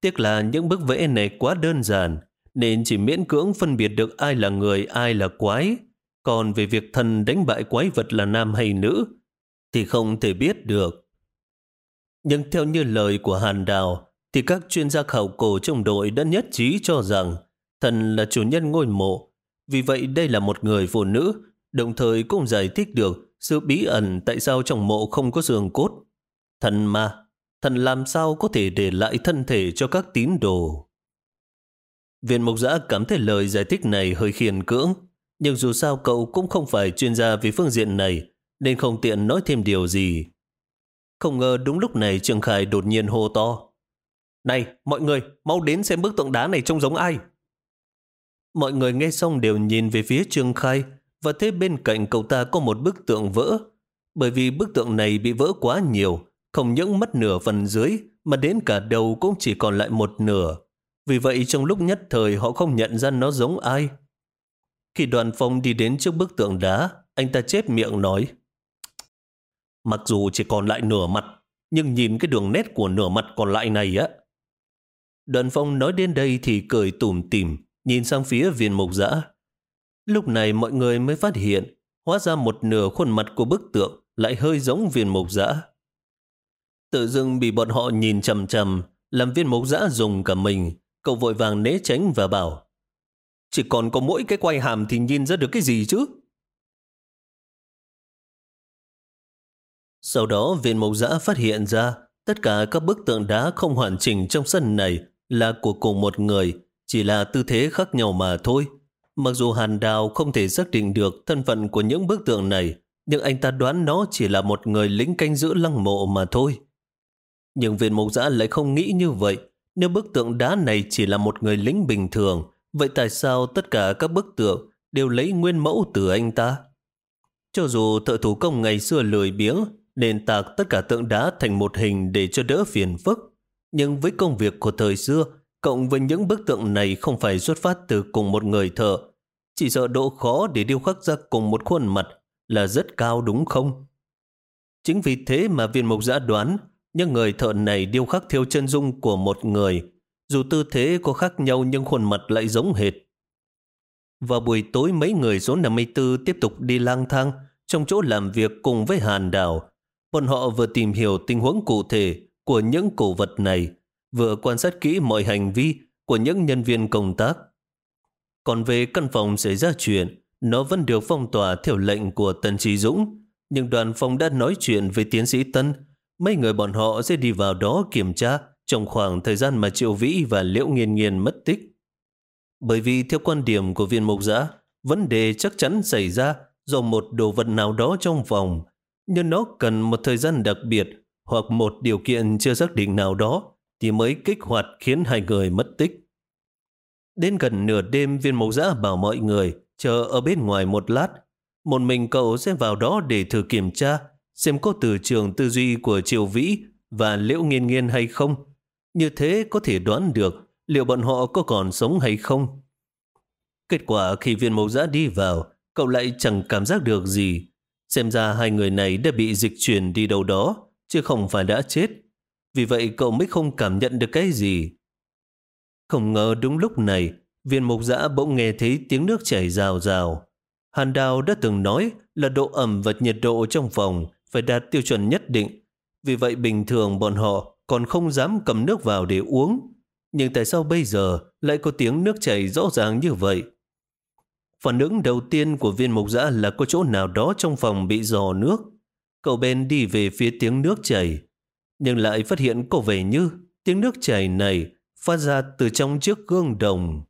Speaker 1: Tiếc là những bức vẽ này quá đơn giản, nên chỉ miễn cưỡng phân biệt được ai là người, ai là quái. Còn về việc thần đánh bại quái vật là nam hay nữ, thì không thể biết được. Nhưng theo như lời của Hàn Đào, thì các chuyên gia khảo cổ trong đội đã nhất trí cho rằng thần là chủ nhân ngôi mộ. Vì vậy đây là một người phụ nữ, đồng thời cũng giải thích được sự bí ẩn tại sao trong mộ không có xương cốt. Thần mà, thần làm sao có thể để lại thân thể cho các tín đồ? Viên mục giã cảm thấy lời giải thích này hơi khiên cưỡng, nhưng dù sao cậu cũng không phải chuyên gia về phương diện này, nên không tiện nói thêm điều gì. Không ngờ đúng lúc này Trương Khải đột nhiên hô to. Này, mọi người, mau đến xem bức tượng đá này trông giống ai. Mọi người nghe xong đều nhìn về phía Trương Khai và thấy bên cạnh cậu ta có một bức tượng vỡ. Bởi vì bức tượng này bị vỡ quá nhiều, không những mất nửa phần dưới mà đến cả đầu cũng chỉ còn lại một nửa. Vì vậy trong lúc nhất thời họ không nhận ra nó giống ai. Khi đoàn phong đi đến trước bức tượng đá, anh ta chép miệng nói Mặc dù chỉ còn lại nửa mặt, nhưng nhìn cái đường nét của nửa mặt còn lại này á. Đoàn phong nói đến đây thì cười tủm tỉm, nhìn sang phía viên mục dã Lúc này mọi người mới phát hiện, hóa ra một nửa khuôn mặt của bức tượng lại hơi giống viên mục dã Tự dưng bị bọn họ nhìn chầm chầm, làm viên mục dã dùng cả mình, cậu vội vàng né tránh và bảo Chỉ còn có mỗi cái quay hàm thì nhìn ra được cái gì chứ? Sau đó viên mộc giã phát hiện ra tất cả các bức tượng đá không hoàn chỉnh trong sân này là của cùng một người, chỉ là tư thế khác nhau mà thôi. Mặc dù Hàn Đào không thể xác định được thân phận của những bức tượng này, nhưng anh ta đoán nó chỉ là một người lính canh giữ lăng mộ mà thôi. Nhưng viên mộc giã lại không nghĩ như vậy. Nếu bức tượng đá này chỉ là một người lính bình thường, vậy tại sao tất cả các bức tượng đều lấy nguyên mẫu từ anh ta? Cho dù thợ thủ công ngày xưa lười biếng, nên tạc tất cả tượng đá thành một hình để cho đỡ phiền phức. Nhưng với công việc của thời xưa, cộng với những bức tượng này không phải xuất phát từ cùng một người thợ, chỉ sợ độ khó để điêu khắc ra cùng một khuôn mặt là rất cao đúng không? Chính vì thế mà viên mục giã đoán những người thợ này điêu khắc theo chân dung của một người, dù tư thế có khác nhau nhưng khuôn mặt lại giống hệt. Vào buổi tối mấy người số 54 tiếp tục đi lang thang trong chỗ làm việc cùng với Hàn Đào. Bọn họ vừa tìm hiểu tình huống cụ thể của những cổ vật này, vừa quan sát kỹ mọi hành vi của những nhân viên công tác. Còn về căn phòng xảy ra chuyện, nó vẫn được phong tỏa theo lệnh của Tân Trí Dũng, nhưng đoàn phòng đã nói chuyện với tiến sĩ Tân. Mấy người bọn họ sẽ đi vào đó kiểm tra trong khoảng thời gian mà Triệu Vĩ và Liễu Nghiên Nghiên mất tích. Bởi vì theo quan điểm của viên mục giã, vấn đề chắc chắn xảy ra do một đồ vật nào đó trong phòng, nhưng nó cần một thời gian đặc biệt hoặc một điều kiện chưa xác định nào đó thì mới kích hoạt khiến hai người mất tích. Đến gần nửa đêm viên mộc giã bảo mọi người chờ ở bên ngoài một lát. Một mình cậu sẽ vào đó để thử kiểm tra xem có từ trường tư duy của Triều Vĩ và Liễu Nghiên Nghiên hay không. Như thế có thể đoán được liệu bọn họ có còn sống hay không. Kết quả khi viên mộc giã đi vào, cậu lại chẳng cảm giác được gì. Xem ra hai người này đã bị dịch chuyển đi đâu đó, chứ không phải đã chết. Vì vậy cậu mới không cảm nhận được cái gì. Không ngờ đúng lúc này, viên mục giã bỗng nghe thấy tiếng nước chảy rào rào. Hàn Đào đã từng nói là độ ẩm và nhiệt độ trong phòng phải đạt tiêu chuẩn nhất định. Vì vậy bình thường bọn họ còn không dám cầm nước vào để uống. Nhưng tại sao bây giờ lại có tiếng nước chảy rõ ràng như vậy? Phản ứng đầu tiên của viên mục giã là có chỗ nào đó trong phòng bị dò nước. Cậu ben đi về phía tiếng nước chảy, nhưng lại phát hiện có vẻ như tiếng nước chảy này phát ra từ trong chiếc gương đồng.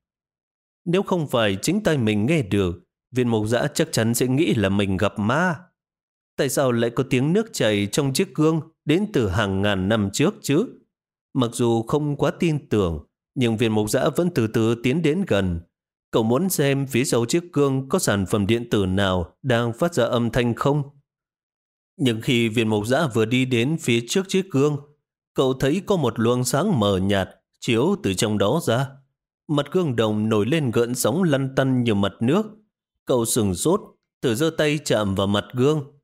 Speaker 1: Nếu không phải chính tay mình nghe được, viên mục giã chắc chắn sẽ nghĩ là mình gặp ma. Tại sao lại có tiếng nước chảy trong chiếc gương đến từ hàng ngàn năm trước chứ? Mặc dù không quá tin tưởng, nhưng viên mục giã vẫn từ từ tiến đến gần. Cậu muốn xem phía sau chiếc gương có sản phẩm điện tử nào đang phát ra âm thanh không? Nhưng khi viên mục giã vừa đi đến phía trước chiếc gương, cậu thấy có một luồng sáng mờ nhạt chiếu từ trong đó ra. Mặt gương đồng nổi lên gợn sóng lăn tăn như mặt nước. Cậu sừng sốt, thử giơ tay chạm vào mặt gương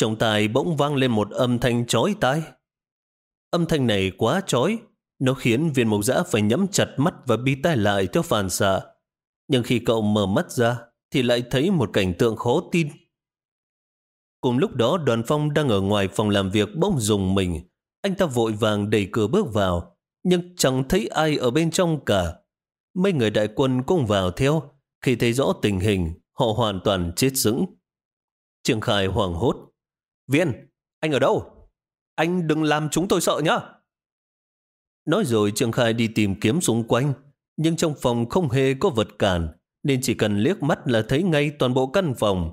Speaker 1: trọng tài bỗng vang lên một âm thanh chói tai. Âm thanh này quá chói, nó khiến viên mộc giã phải nhắm chặt mắt và bi tai lại theo phản xạ. Nhưng khi cậu mở mắt ra, thì lại thấy một cảnh tượng khó tin. Cùng lúc đó đoàn phong đang ở ngoài phòng làm việc bỗng dùng mình. Anh ta vội vàng đẩy cửa bước vào, nhưng chẳng thấy ai ở bên trong cả. Mấy người đại quân cũng vào theo. Khi thấy rõ tình hình, họ hoàn toàn chết dững. trường Khai hoảng hốt. Viên, anh ở đâu? Anh đừng làm chúng tôi sợ nhá. Nói rồi Trương Khai đi tìm kiếm xung quanh, nhưng trong phòng không hề có vật cản, nên chỉ cần liếc mắt là thấy ngay toàn bộ căn phòng.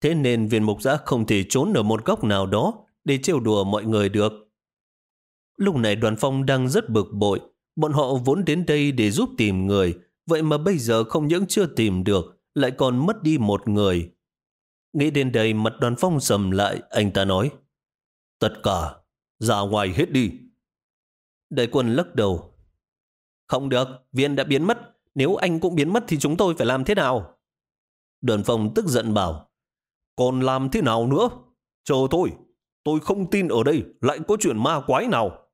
Speaker 1: Thế nên viên mục giã không thể trốn ở một góc nào đó để trêu đùa mọi người được. Lúc này đoàn phong đang rất bực bội, bọn họ vốn đến đây để giúp tìm người, vậy mà bây giờ không những chưa tìm được, lại còn mất đi một người. Nghĩ đến đây mặt đoàn phong sầm lại, anh ta nói, Tất cả, ra ngoài hết đi. Đại quân lắc đầu. Không được, viên đã biến mất. Nếu anh cũng biến mất thì chúng tôi phải làm thế nào? Đoàn phong tức giận bảo. Còn làm thế nào nữa? Chờ tôi, tôi không tin ở đây lại có chuyện ma quái nào.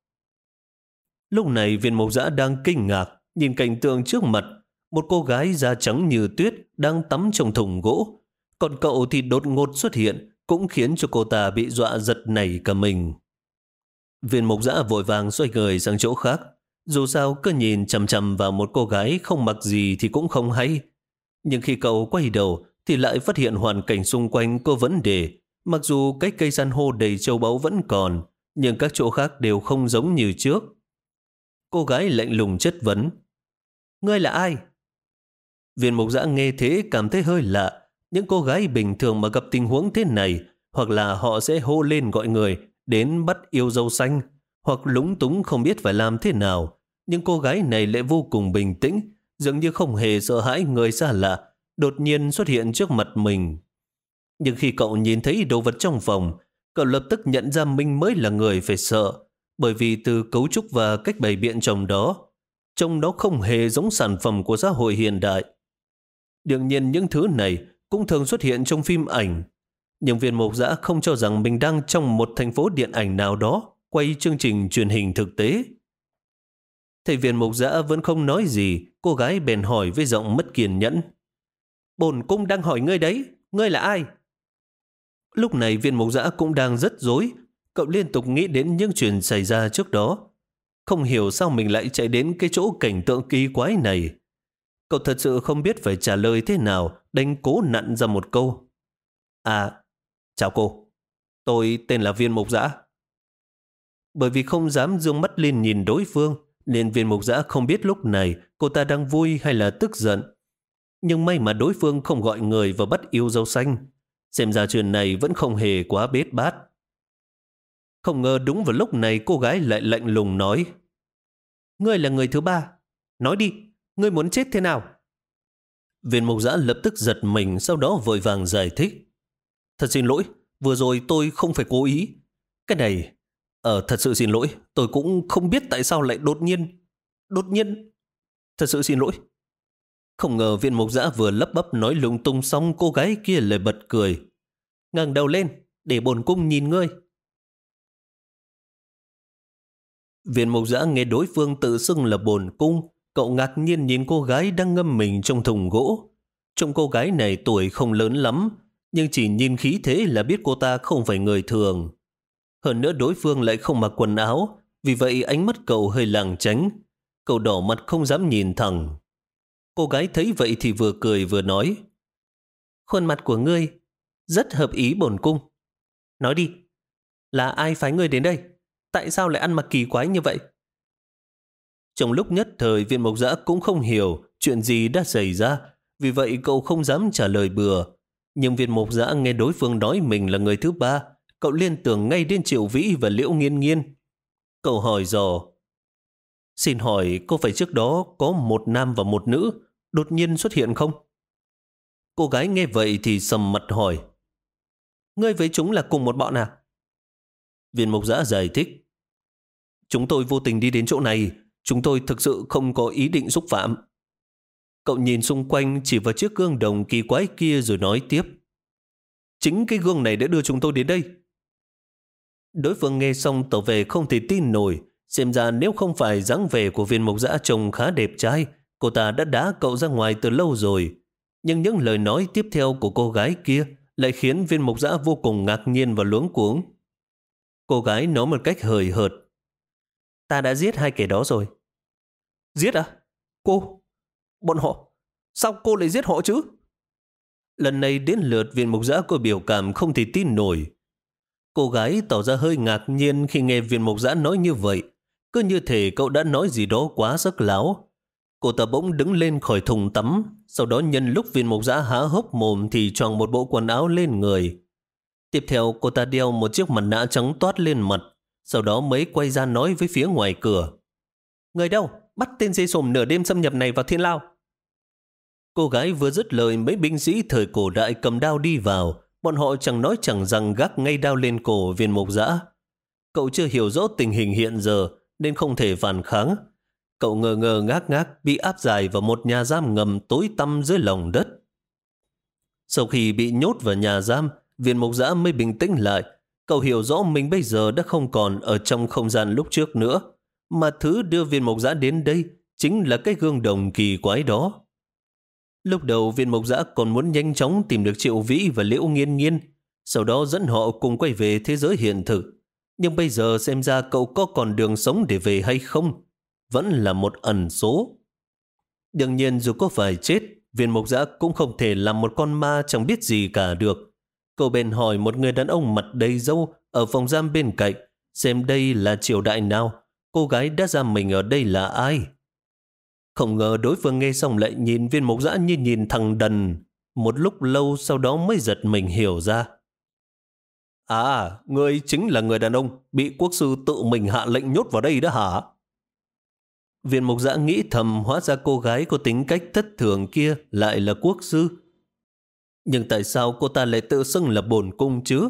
Speaker 1: Lúc này viên mộc giã đang kinh ngạc, nhìn cảnh tượng trước mặt. Một cô gái da trắng như tuyết đang tắm trong thùng gỗ. Còn cậu thì đột ngột xuất hiện, cũng khiến cho cô ta bị dọa giật nảy cả mình. Viên mục giã vội vàng xoay người sang chỗ khác. Dù sao cứ nhìn chầm chầm vào một cô gái không mặc gì thì cũng không hay. Nhưng khi cậu quay đầu thì lại phát hiện hoàn cảnh xung quanh có vấn đề. Mặc dù cái cây san hô đầy châu báu vẫn còn, nhưng các chỗ khác đều không giống như trước. Cô gái lạnh lùng chất vấn. Ngươi là ai? Viên mục giã nghe thế cảm thấy hơi lạ. Những cô gái bình thường mà gặp tình huống thế này, hoặc là họ sẽ hô lên gọi người, đến bắt yêu dâu xanh, hoặc lúng túng không biết phải làm thế nào. Nhưng cô gái này lại vô cùng bình tĩnh, dường như không hề sợ hãi người xa lạ, đột nhiên xuất hiện trước mặt mình. Nhưng khi cậu nhìn thấy đồ vật trong phòng, cậu lập tức nhận ra mình mới là người phải sợ, bởi vì từ cấu trúc và cách bày biện trong đó, trong đó không hề giống sản phẩm của xã hội hiện đại. Đương nhiên những thứ này cũng thường xuất hiện trong phim ảnh, nhưng viên mục giã không cho rằng mình đang trong một thành phố điện ảnh nào đó quay chương trình truyền hình thực tế. Thầy viên mục giã vẫn không nói gì, cô gái bèn hỏi với giọng mất kiên nhẫn. Bồn cung đang hỏi ngươi đấy, ngươi là ai? Lúc này viên mục giã cũng đang rất dối, cậu liên tục nghĩ đến những chuyện xảy ra trước đó. Không hiểu sao mình lại chạy đến cái chỗ cảnh tượng kỳ quái này. Cậu thật sự không biết phải trả lời thế nào, đánh cố nặn ra một câu. À, chào cô, tôi tên là Viên mộc Giã. Bởi vì không dám dương mắt lên nhìn đối phương, nên viên mộc giã không biết lúc này cô ta đang vui hay là tức giận. Nhưng may mà đối phương không gọi người và bắt yêu dâu xanh. Xem ra chuyện này vẫn không hề quá bết bát. Không ngờ đúng vào lúc này cô gái lại lạnh lùng nói Ngươi là người thứ ba. Nói đi, ngươi muốn chết thế nào? Viên mục giã lập tức giật mình sau đó vội vàng giải thích. Thật xin lỗi, vừa rồi tôi không phải cố ý. Cái này, ờ thật sự xin lỗi, tôi cũng không biết tại sao lại đột nhiên, đột nhiên. Thật sự xin lỗi. Không ngờ viên mục giã vừa lấp bắp nói lung tung xong cô gái kia lại bật cười. ngẩng đầu lên, để bồn cung nhìn ngươi. Viên mục giã nghe đối phương tự xưng là bồn cung, cậu ngạc nhiên nhìn cô gái đang ngâm mình trong thùng gỗ. Trong cô gái này tuổi không lớn lắm, nhưng chỉ nhìn khí thế là biết cô ta không phải người thường. Hơn nữa đối phương lại không mặc quần áo, vì vậy ánh mắt cậu hơi làng tránh. Cậu đỏ mặt không dám nhìn thẳng. Cô gái thấy vậy thì vừa cười vừa nói. Khuôn mặt của ngươi rất hợp ý bổn cung. Nói đi, là ai phái ngươi đến đây? Tại sao lại ăn mặc kỳ quái như vậy? Trong lúc nhất thời viên mộc giã cũng không hiểu chuyện gì đã xảy ra, vì vậy cậu không dám trả lời bừa. Nhưng viên mộc giã nghe đối phương nói mình là người thứ ba, cậu liên tưởng ngay đến triệu vĩ và liễu nghiên nghiên. Cậu hỏi dò, Xin hỏi có phải trước đó có một nam và một nữ đột nhiên xuất hiện không? Cô gái nghe vậy thì sầm mặt hỏi. Ngươi với chúng là cùng một bọn à? Viên mộc giã giải thích. Chúng tôi vô tình đi đến chỗ này, chúng tôi thực sự không có ý định xúc phạm. Cậu nhìn xung quanh chỉ vào chiếc gương đồng kỳ quái kia rồi nói tiếp. Chính cái gương này đã đưa chúng tôi đến đây. Đối phương nghe xong tỏ về không thể tin nổi. Xem ra nếu không phải dáng vẻ của viên mộc dã trông khá đẹp trai, cô ta đã đá cậu ra ngoài từ lâu rồi. Nhưng những lời nói tiếp theo của cô gái kia lại khiến viên mộc dã vô cùng ngạc nhiên và luống cuống. Cô gái nói một cách hời hợt. Ta đã giết hai kẻ đó rồi. Giết à? Cô? Bọn họ? Sao cô lại giết họ chứ? Lần này đến lượt viên mục giã có biểu cảm không thể tin nổi. Cô gái tỏ ra hơi ngạc nhiên khi nghe viên mục giã nói như vậy. Cứ như thể cậu đã nói gì đó quá sắc láo. Cô ta bỗng đứng lên khỏi thùng tắm, sau đó nhân lúc viên mục giã há hốc mồm thì choàng một bộ quần áo lên người. Tiếp theo cô ta đeo một chiếc mặt nạ trắng toát lên mặt, sau đó mới quay ra nói với phía ngoài cửa. Người đâu? Bắt tên dây sồm nửa đêm xâm nhập này vào thiên lao. Cô gái vừa dứt lời mấy binh sĩ thời cổ đại cầm đao đi vào, bọn họ chẳng nói chẳng rằng gác ngay đao lên cổ viên mục dã Cậu chưa hiểu rõ tình hình hiện giờ nên không thể phản kháng. Cậu ngờ ngờ ngác ngác bị áp dài vào một nhà giam ngầm tối tăm dưới lòng đất. Sau khi bị nhốt vào nhà giam, viên mục dã mới bình tĩnh lại. Cậu hiểu rõ mình bây giờ đã không còn ở trong không gian lúc trước nữa. Mà thứ đưa viên mộc giã đến đây chính là cái gương đồng kỳ quái đó. Lúc đầu viên mộc giã còn muốn nhanh chóng tìm được triệu vĩ và liễu nghiên nghiên, sau đó dẫn họ cùng quay về thế giới hiện thực. Nhưng bây giờ xem ra cậu có còn đường sống để về hay không, vẫn là một ẩn số. Đương nhiên dù có phải chết, viên mộc giã cũng không thể làm một con ma chẳng biết gì cả được. Cậu bèn hỏi một người đàn ông mặt đầy dâu ở phòng giam bên cạnh, xem đây là triều đại nào, cô gái đã giam mình ở đây là ai. Không ngờ đối phương nghe xong lại nhìn viên mục giã như nhìn thằng đần. Một lúc lâu sau đó mới giật mình hiểu ra. À, ngươi chính là người đàn ông bị quốc sư tự mình hạ lệnh nhốt vào đây đó hả? Viên mục giã nghĩ thầm hóa ra cô gái có tính cách thất thường kia lại là quốc sư. Nhưng tại sao cô ta lại tự xưng là bổn cung chứ?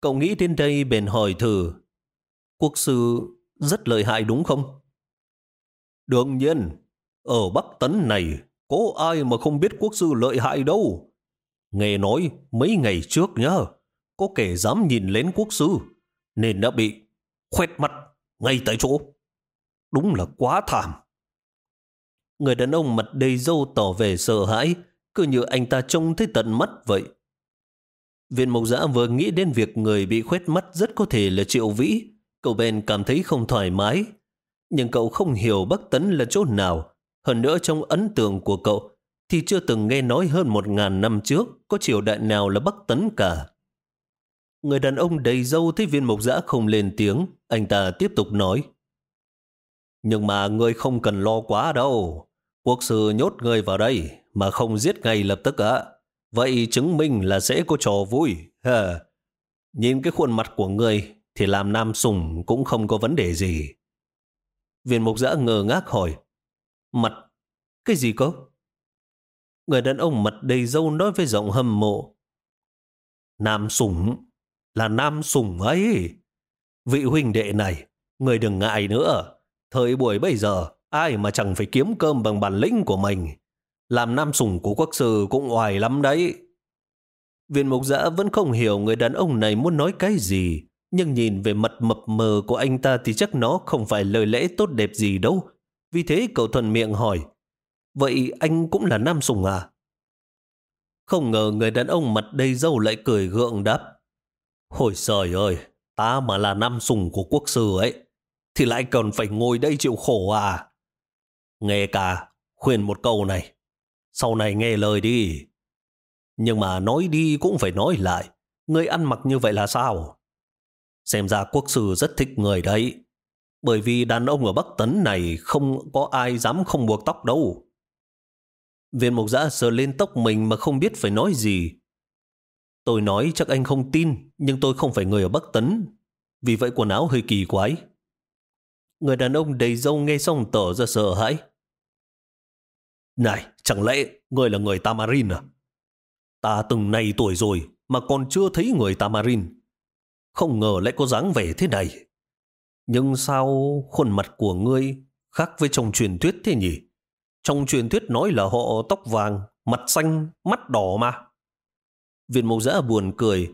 Speaker 1: Cậu nghĩ đến đây bèn hỏi thử. Quốc sư rất lợi hại đúng không? Đương nhiên, ở Bắc Tấn này, có ai mà không biết quốc sư lợi hại đâu. Nghe nói mấy ngày trước nhá, có kẻ dám nhìn lén quốc sư, nên đã bị khoét mặt ngay tại chỗ. Đúng là quá thảm. Người đàn ông mặt đầy dâu tỏ vẻ sợ hãi, cứ như anh ta trông thấy tận mắt vậy. Viên mộc giã vừa nghĩ đến việc người bị khoét mắt rất có thể là triệu vĩ, cậu bèn cảm thấy không thoải mái. Nhưng cậu không hiểu Bắc Tấn là chỗ nào, hơn nữa trong ấn tượng của cậu thì chưa từng nghe nói hơn một ngàn năm trước có triều đại nào là Bắc Tấn cả. Người đàn ông đầy dâu thấy viên mộc giã không lên tiếng, anh ta tiếp tục nói. Nhưng mà ngươi không cần lo quá đâu. Quốc sư nhốt ngươi vào đây mà không giết ngay lập tức ạ. Vậy chứng minh là sẽ có trò vui. Ha. Nhìn cái khuôn mặt của ngươi thì làm nam sùng cũng không có vấn đề gì. Viên mục giã ngờ ngác hỏi. Mặt, cái gì cơ? Người đàn ông mặt đầy râu nói với giọng hâm mộ. Nam sủng, là nam sủng ấy. Vị huynh đệ này, người đừng ngại nữa. Thời buổi bây giờ, ai mà chẳng phải kiếm cơm bằng bản lĩnh của mình. Làm nam sủng của quốc sư cũng oài lắm đấy. Viên mục giã vẫn không hiểu người đàn ông này muốn nói cái gì, nhưng nhìn về mặt mập mờ của anh ta thì chắc nó không phải lời lẽ tốt đẹp gì đâu. Vì thế cậu thuần miệng hỏi, vậy anh cũng là nam sùng à? Không ngờ người đàn ông mặt đầy dâu lại cười gượng đáp. Hồi trời ơi, ta mà là nam sùng của quốc sư ấy, thì lại cần phải ngồi đây chịu khổ à? Nghe cả, khuyên một câu này, sau này nghe lời đi. Nhưng mà nói đi cũng phải nói lại, người ăn mặc như vậy là sao? Xem ra quốc sư rất thích người đấy. Bởi vì đàn ông ở Bắc Tấn này không có ai dám không buộc tóc đâu. Viên mục giã sờ lên tóc mình mà không biết phải nói gì. Tôi nói chắc anh không tin, nhưng tôi không phải người ở Bắc Tấn. Vì vậy quần áo hơi kỳ quái. Người đàn ông đầy râu nghe xong tỏ ra sợ hãi. Này, chẳng lẽ người là người Tamarin à? Ta từng này tuổi rồi mà còn chưa thấy người Tamarin. Không ngờ lại có dáng vẻ thế này. Nhưng sao khuôn mặt của ngươi khác với trong truyền thuyết thế nhỉ? Trong truyền thuyết nói là họ tóc vàng, mặt xanh, mắt đỏ mà. Viên mộc giã buồn cười.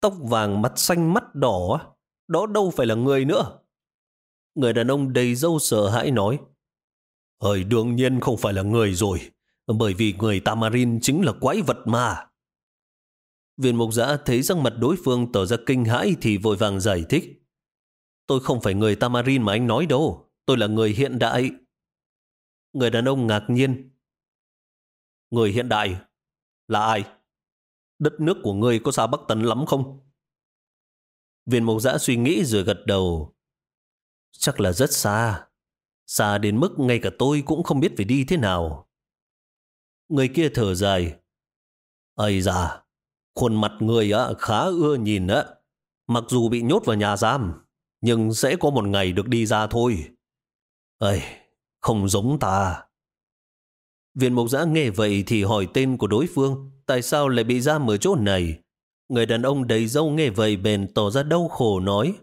Speaker 1: Tóc vàng, mặt xanh, mắt đỏ, đó đâu phải là người nữa. Người đàn ông đầy dâu sợ hãi nói. Ơi đương nhiên không phải là người rồi, bởi vì người Tamarin chính là quái vật mà. Viên mục giã thấy răng mặt đối phương tỏ ra kinh hãi thì vội vàng giải thích. Tôi không phải người Tamarin mà anh nói đâu, tôi là người hiện đại. Người đàn ông ngạc nhiên. Người hiện đại? Là ai? Đất nước của người có xa Bắc Tấn lắm không? Viên mục giã suy nghĩ rồi gật đầu. Chắc là rất xa. Xa đến mức ngay cả tôi cũng không biết phải đi thế nào. Người kia thở dài. Ây da, khuôn mặt người á, khá ưa nhìn á. Mặc dù bị nhốt vào nhà giam, nhưng sẽ có một ngày được đi ra thôi. Ây, không giống ta. Viên mục giã nghe vậy thì hỏi tên của đối phương, tại sao lại bị giam ở chỗ này. Người đàn ông đầy dâu nghe vậy bèn tỏ ra đau khổ nói.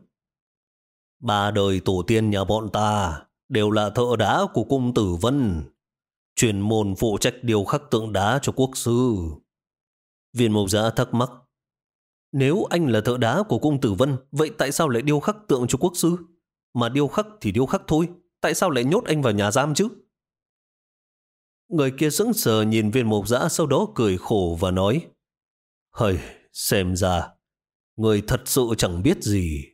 Speaker 1: Ba đời tổ tiên nhà bọn ta đều là thợ đá của cung tử vân, chuyên môn phụ trách điều khắc tượng đá cho quốc sư. Viên mộc giã thắc mắc, nếu anh là thợ đá của cung tử vân, vậy tại sao lại điêu khắc tượng cho quốc sư? Mà điêu khắc thì điêu khắc thôi, tại sao lại nhốt anh vào nhà giam chứ? Người kia sững sờ nhìn viên mộc giã sau đó cười khổ và nói, Hời, xem ra, người thật sự chẳng biết gì.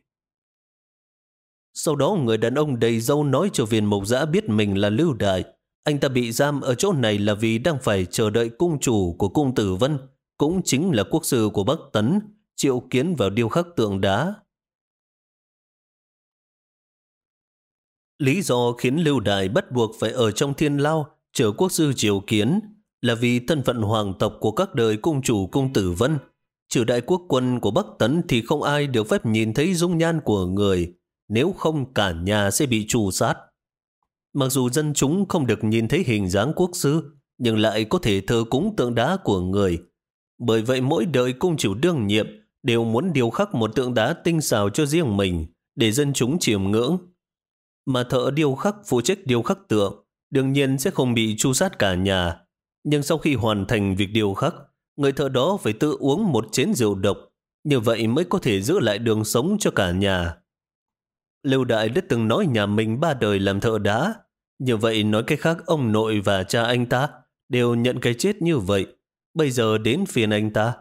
Speaker 1: Sau đó người đàn ông đầy dâu nói cho viên mộc giã biết mình là lưu đại. Anh ta bị giam ở chỗ này là vì đang phải chờ đợi cung chủ của cung tử vân, cũng chính là quốc sư của Bắc Tấn, triệu kiến vào điêu khắc tượng đá. Lý do khiến lưu đại bắt buộc phải ở trong thiên lao chờ quốc sư triệu kiến là vì thân phận hoàng tộc của các đời cung chủ cung tử vân. Trừ đại quốc quân của Bắc Tấn thì không ai được phép nhìn thấy dung nhan của người, nếu không cả nhà sẽ bị trù sát. Mặc dù dân chúng không được nhìn thấy hình dáng quốc sư, nhưng lại có thể thờ cúng tượng đá của người. Bởi vậy mỗi đời cung chủ đương nhiệm đều muốn điều khắc một tượng đá tinh xảo cho riêng mình để dân chúng chiêm ngưỡng. Mà thợ điêu khắc phụ trách điêu khắc tượng đương nhiên sẽ không bị tru sát cả nhà. Nhưng sau khi hoàn thành việc điêu khắc, người thợ đó phải tự uống một chén rượu độc, như vậy mới có thể giữ lại đường sống cho cả nhà. Lưu Đại đã từng nói nhà mình ba đời làm thợ đá. Như vậy nói cách khác ông nội và cha anh ta đều nhận cái chết như vậy. Bây giờ đến phiền anh ta.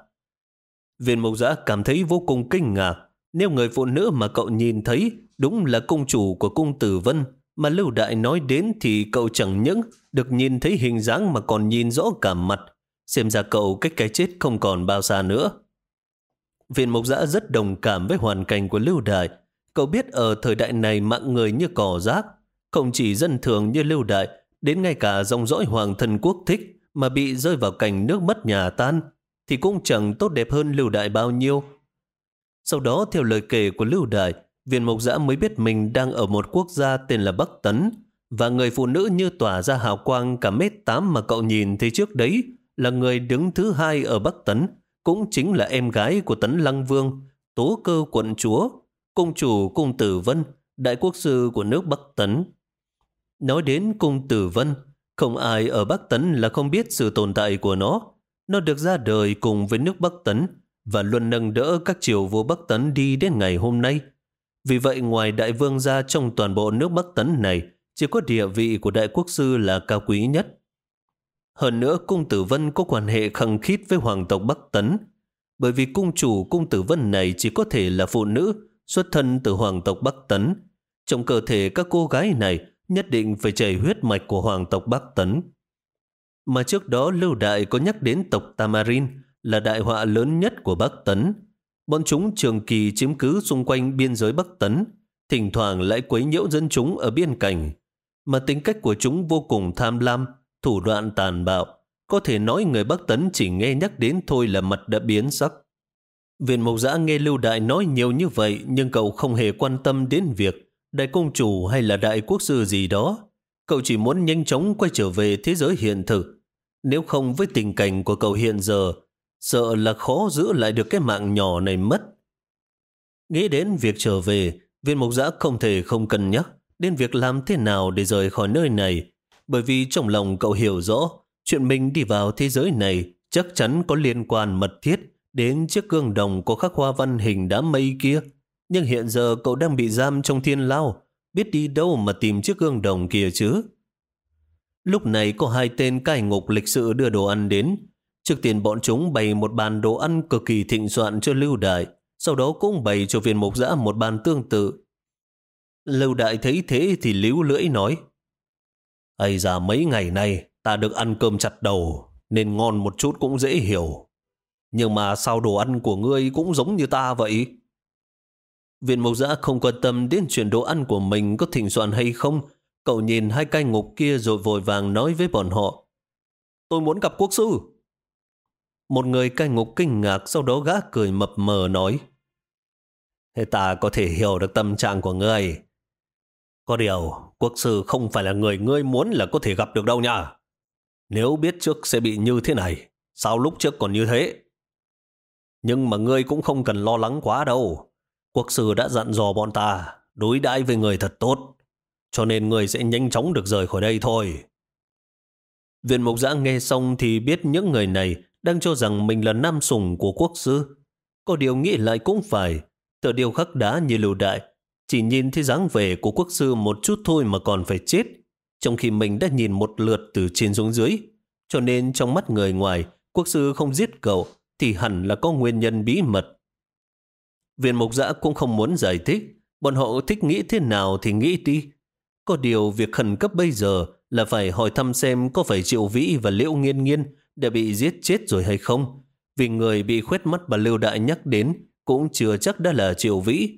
Speaker 1: Viên mộc giã cảm thấy vô cùng kinh ngạc. Nếu người phụ nữ mà cậu nhìn thấy đúng là công chủ của cung tử vân mà Lưu Đại nói đến thì cậu chẳng những được nhìn thấy hình dáng mà còn nhìn rõ cả mặt. Xem ra cậu cách cái chết không còn bao xa nữa. Viên mộc giã rất đồng cảm với hoàn cảnh của Lưu Đại. Cậu biết ở thời đại này mạng người như cỏ rác, không chỉ dân thường như lưu đại, đến ngay cả dòng dõi hoàng thần quốc thích mà bị rơi vào cảnh nước mất nhà tan, thì cũng chẳng tốt đẹp hơn lưu đại bao nhiêu. Sau đó, theo lời kể của lưu đại, viên mộc giã mới biết mình đang ở một quốc gia tên là Bắc Tấn, và người phụ nữ như tỏa ra hào quang cả mét tám mà cậu nhìn thấy trước đấy là người đứng thứ hai ở Bắc Tấn, cũng chính là em gái của Tấn Lăng Vương, tố cơ quận chúa, cung chủ cung tử vân, đại quốc sư của nước Bắc Tấn. Nói đến cung tử vân, không ai ở Bắc Tấn là không biết sự tồn tại của nó. Nó được ra đời cùng với nước Bắc Tấn và luôn nâng đỡ các triều vua Bắc Tấn đi đến ngày hôm nay. Vì vậy ngoài đại vương gia trong toàn bộ nước Bắc Tấn này, chỉ có địa vị của đại quốc sư là cao quý nhất. Hơn nữa, cung tử vân có quan hệ khăng khít với hoàng tộc Bắc Tấn, bởi vì cung chủ cung tử vân này chỉ có thể là phụ nữ xuất thân từ hoàng tộc Bắc Tấn. Trong cơ thể các cô gái này nhất định phải chảy huyết mạch của hoàng tộc Bắc Tấn. Mà trước đó Lưu Đại có nhắc đến tộc Tamarin là đại họa lớn nhất của Bắc Tấn. Bọn chúng trường kỳ chiếm cứ xung quanh biên giới Bắc Tấn, thỉnh thoảng lại quấy nhiễu dân chúng ở biên cảnh. Mà tính cách của chúng vô cùng tham lam, thủ đoạn tàn bạo. Có thể nói người Bắc Tấn chỉ nghe nhắc đến thôi là mặt đã biến sắc. Viện Mộc Giã nghe Lưu Đại nói nhiều như vậy nhưng cậu không hề quan tâm đến việc đại công chủ hay là đại quốc sư gì đó. Cậu chỉ muốn nhanh chóng quay trở về thế giới hiện thực. Nếu không với tình cảnh của cậu hiện giờ, sợ là khó giữ lại được cái mạng nhỏ này mất. Nghĩ đến việc trở về, viên mục giã không thể không cân nhắc đến việc làm thế nào để rời khỏi nơi này, bởi vì trong lòng cậu hiểu rõ chuyện mình đi vào thế giới này chắc chắn có liên quan mật thiết đến chiếc gương đồng có khắc hoa văn hình đám mây kia. Nhưng hiện giờ cậu đang bị giam trong thiên lao, biết đi đâu mà tìm chiếc gương đồng kia chứ. Lúc này có hai tên cai ngục lịch sự đưa đồ ăn đến. Trước tiên bọn chúng bày một bàn đồ ăn cực kỳ thịnh soạn cho Lưu Đại, sau đó cũng bày cho viên mục giã một bàn tương tự. Lưu Đại thấy thế thì líu lưỡi nói, Ây ra mấy ngày nay ta được ăn cơm chặt đầu, nên ngon một chút cũng dễ hiểu. Nhưng mà sao đồ ăn của ngươi cũng giống như ta vậy? Viện mộc giã không quan tâm đến chuyện đồ ăn của mình có thỉnh soạn hay không. Cậu nhìn hai cai ngục kia rồi vội vàng nói với bọn họ. Tôi muốn gặp quốc sư. Một người cai ngục kinh ngạc sau đó gã cười mập mờ nói. Thế ta có thể hiểu được tâm trạng của ngươi. Có điều, quốc sư không phải là người ngươi muốn là có thể gặp được đâu nha. Nếu biết trước sẽ bị như thế này, sao lúc trước còn như thế? Nhưng mà ngươi cũng không cần lo lắng quá đâu. Quốc sư đã dặn dò bọn ta đối đãi với người thật tốt, cho nên người sẽ nhanh chóng được rời khỏi đây thôi. Viện mục giã nghe xong thì biết những người này đang cho rằng mình là nam sùng của quốc sư. Có điều nghĩ lại cũng phải, tờ điều khắc đá như lưu đại, chỉ nhìn thấy dáng vẻ của quốc sư một chút thôi mà còn phải chết, trong khi mình đã nhìn một lượt từ trên xuống dưới. Cho nên trong mắt người ngoài, quốc sư không giết cậu thì hẳn là có nguyên nhân bí mật. Viên mục giã cũng không muốn giải thích, bọn họ thích nghĩ thế nào thì nghĩ đi. Có điều việc khẩn cấp bây giờ là phải hỏi thăm xem có phải Triệu Vĩ và Liễu Nghiên Nghiên đã bị giết chết rồi hay không. Vì người bị khuyết mắt bà Lưu Đại nhắc đến cũng chưa chắc đã là Triệu Vĩ.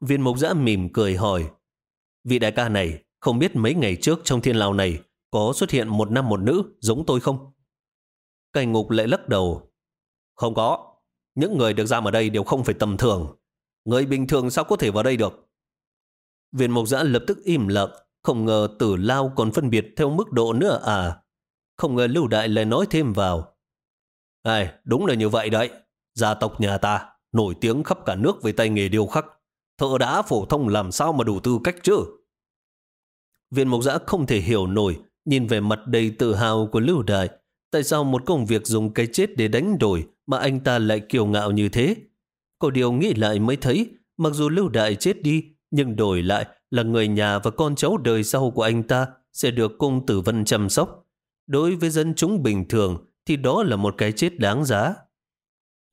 Speaker 1: Viên mục giã mỉm cười hỏi, vị đại ca này không biết mấy ngày trước trong thiên lao này có xuất hiện một nam một nữ giống tôi không? Cành ngục lại lắc đầu. Không có. Những người được giam ở đây đều không phải tầm thường. Người bình thường sao có thể vào đây được? Viên mộc giã lập tức im lặng, không ngờ tử lao còn phân biệt theo mức độ nữa à. Không ngờ lưu đại lại nói thêm vào. Ai, đúng là như vậy đấy. Gia tộc nhà ta nổi tiếng khắp cả nước về tay nghề điêu khắc. Thợ đá phổ thông làm sao mà đủ tư cách chứ? Viên mộc giã không thể hiểu nổi, nhìn về mặt đầy tự hào của lưu đại. Tại sao một công việc dùng cái chết để đánh đổi mà anh ta lại kiêu ngạo như thế? Có điều nghĩ lại mới thấy, mặc dù lưu đại chết đi, nhưng đổi lại là người nhà và con cháu đời sau của anh ta sẽ được cung tử vân chăm sóc. Đối với dân chúng bình thường thì đó là một cái chết đáng giá.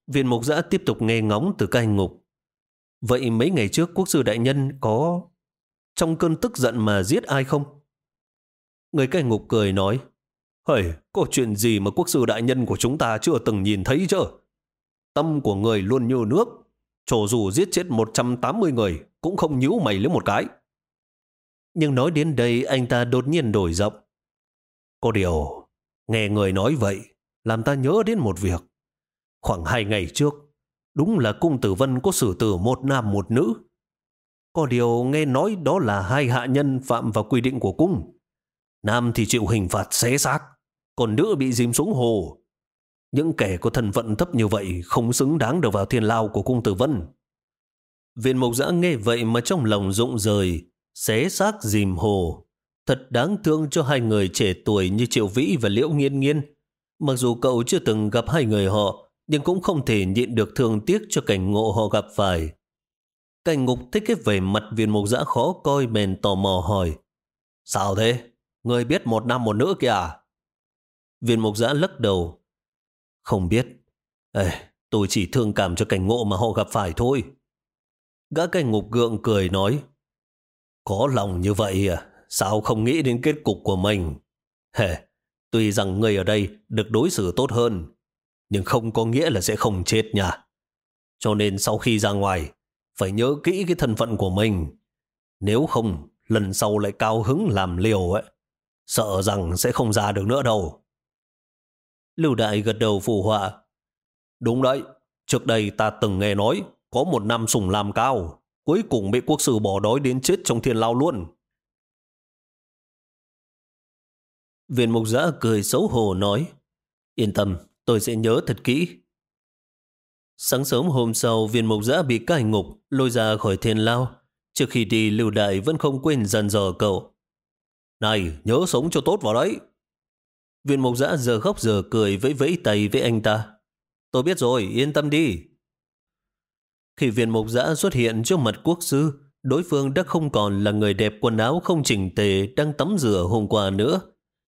Speaker 1: Viên mục giã tiếp tục nghe ngóng từ cai ngục. Vậy mấy ngày trước quốc sư đại nhân có trong cơn tức giận mà giết ai không? Người cai ngục cười nói, Hời, có chuyện gì mà quốc sư đại nhân của chúng ta chưa từng nhìn thấy chứ? Tâm của người luôn như nước, cho dù giết chết 180 người cũng không nhíu mày lấy một cái. Nhưng nói đến đây anh ta đột nhiên đổi giọng. Có điều, nghe người nói vậy, làm ta nhớ đến một việc. Khoảng hai ngày trước, đúng là cung tử vân có xử tử một nam một nữ. Có điều nghe nói đó là hai hạ nhân phạm vào quy định của cung. Nam thì chịu hình phạt xé xác, còn nữa bị dìm xuống hồ. Những kẻ có thân phận thấp như vậy không xứng đáng được vào thiên lao của cung tử vân. viên mộc giã nghe vậy mà trong lòng rụng rời, xé xác dìm hồ. Thật đáng thương cho hai người trẻ tuổi như Triệu Vĩ và Liễu Nghiên Nghiên. Mặc dù cậu chưa từng gặp hai người họ, nhưng cũng không thể nhịn được thương tiếc cho cảnh ngộ họ gặp phải. Cảnh ngục thích cái vẻ mặt viên mục giã khó coi bèn tò mò hỏi. Sao thế? Người biết một nam một nữ kìa à? Viên mục giã lắc đầu. Không biết. Ê, tôi chỉ thương cảm cho cảnh ngộ mà họ gặp phải thôi. Gã cảnh ngục gượng cười nói. Có lòng như vậy à? Sao không nghĩ đến kết cục của mình? Hề, tuy rằng người ở đây được đối xử tốt hơn, nhưng không có nghĩa là sẽ không chết nha. Cho nên sau khi ra ngoài, phải nhớ kỹ cái thân phận của mình. Nếu không, lần sau lại cao hứng làm liều ấy, sợ rằng sẽ không ra được nữa đâu. Lưu Đại gật đầu phù họa. Đúng đấy, trước đây ta từng nghe nói có một năm sùng làm cao, cuối cùng bị quốc sư bỏ đói đến chết trong thiên lao luôn. Viên mục giã cười xấu hổ nói, yên tâm, tôi sẽ nhớ thật kỹ. Sáng sớm hôm sau, viên mục giã bị cai ngục, lôi ra khỏi thiên lao. Trước khi đi, Lưu Đại vẫn không quên dần dò cậu. Này, nhớ sống cho tốt vào đấy. Viên mục giã giờ khóc giờ cười vẫy vẫy tay với anh ta. Tôi biết rồi, yên tâm đi. Khi viên mục giã xuất hiện trước mặt quốc sư, đối phương đã không còn là người đẹp quần áo không chỉnh tề đang tắm rửa hôm qua nữa.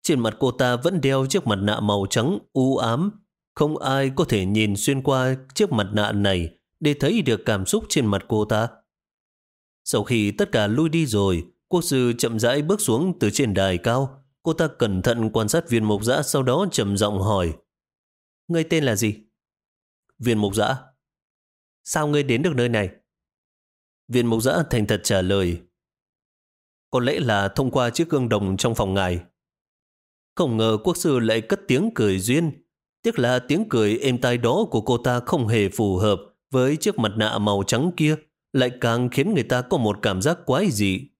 Speaker 1: Trên mặt cô ta vẫn đeo chiếc mặt nạ màu trắng u ám. Không ai có thể nhìn xuyên qua chiếc mặt nạ này để thấy được cảm xúc trên mặt cô ta. Sau khi tất cả lui đi rồi, quốc sư chậm rãi bước xuống từ trên đài cao. Cô ta cẩn thận quan sát viên mục giã sau đó trầm giọng hỏi. Ngươi tên là gì? Viên mục giã. Sao ngươi đến được nơi này? Viên mục giã thành thật trả lời. Có lẽ là thông qua chiếc gương đồng trong phòng ngài. Không ngờ quốc sư lại cất tiếng cười duyên. Tiếc là tiếng cười êm tai đó của cô ta không hề phù hợp với chiếc mặt nạ màu trắng kia, lại càng khiến người ta có một cảm giác quái dị.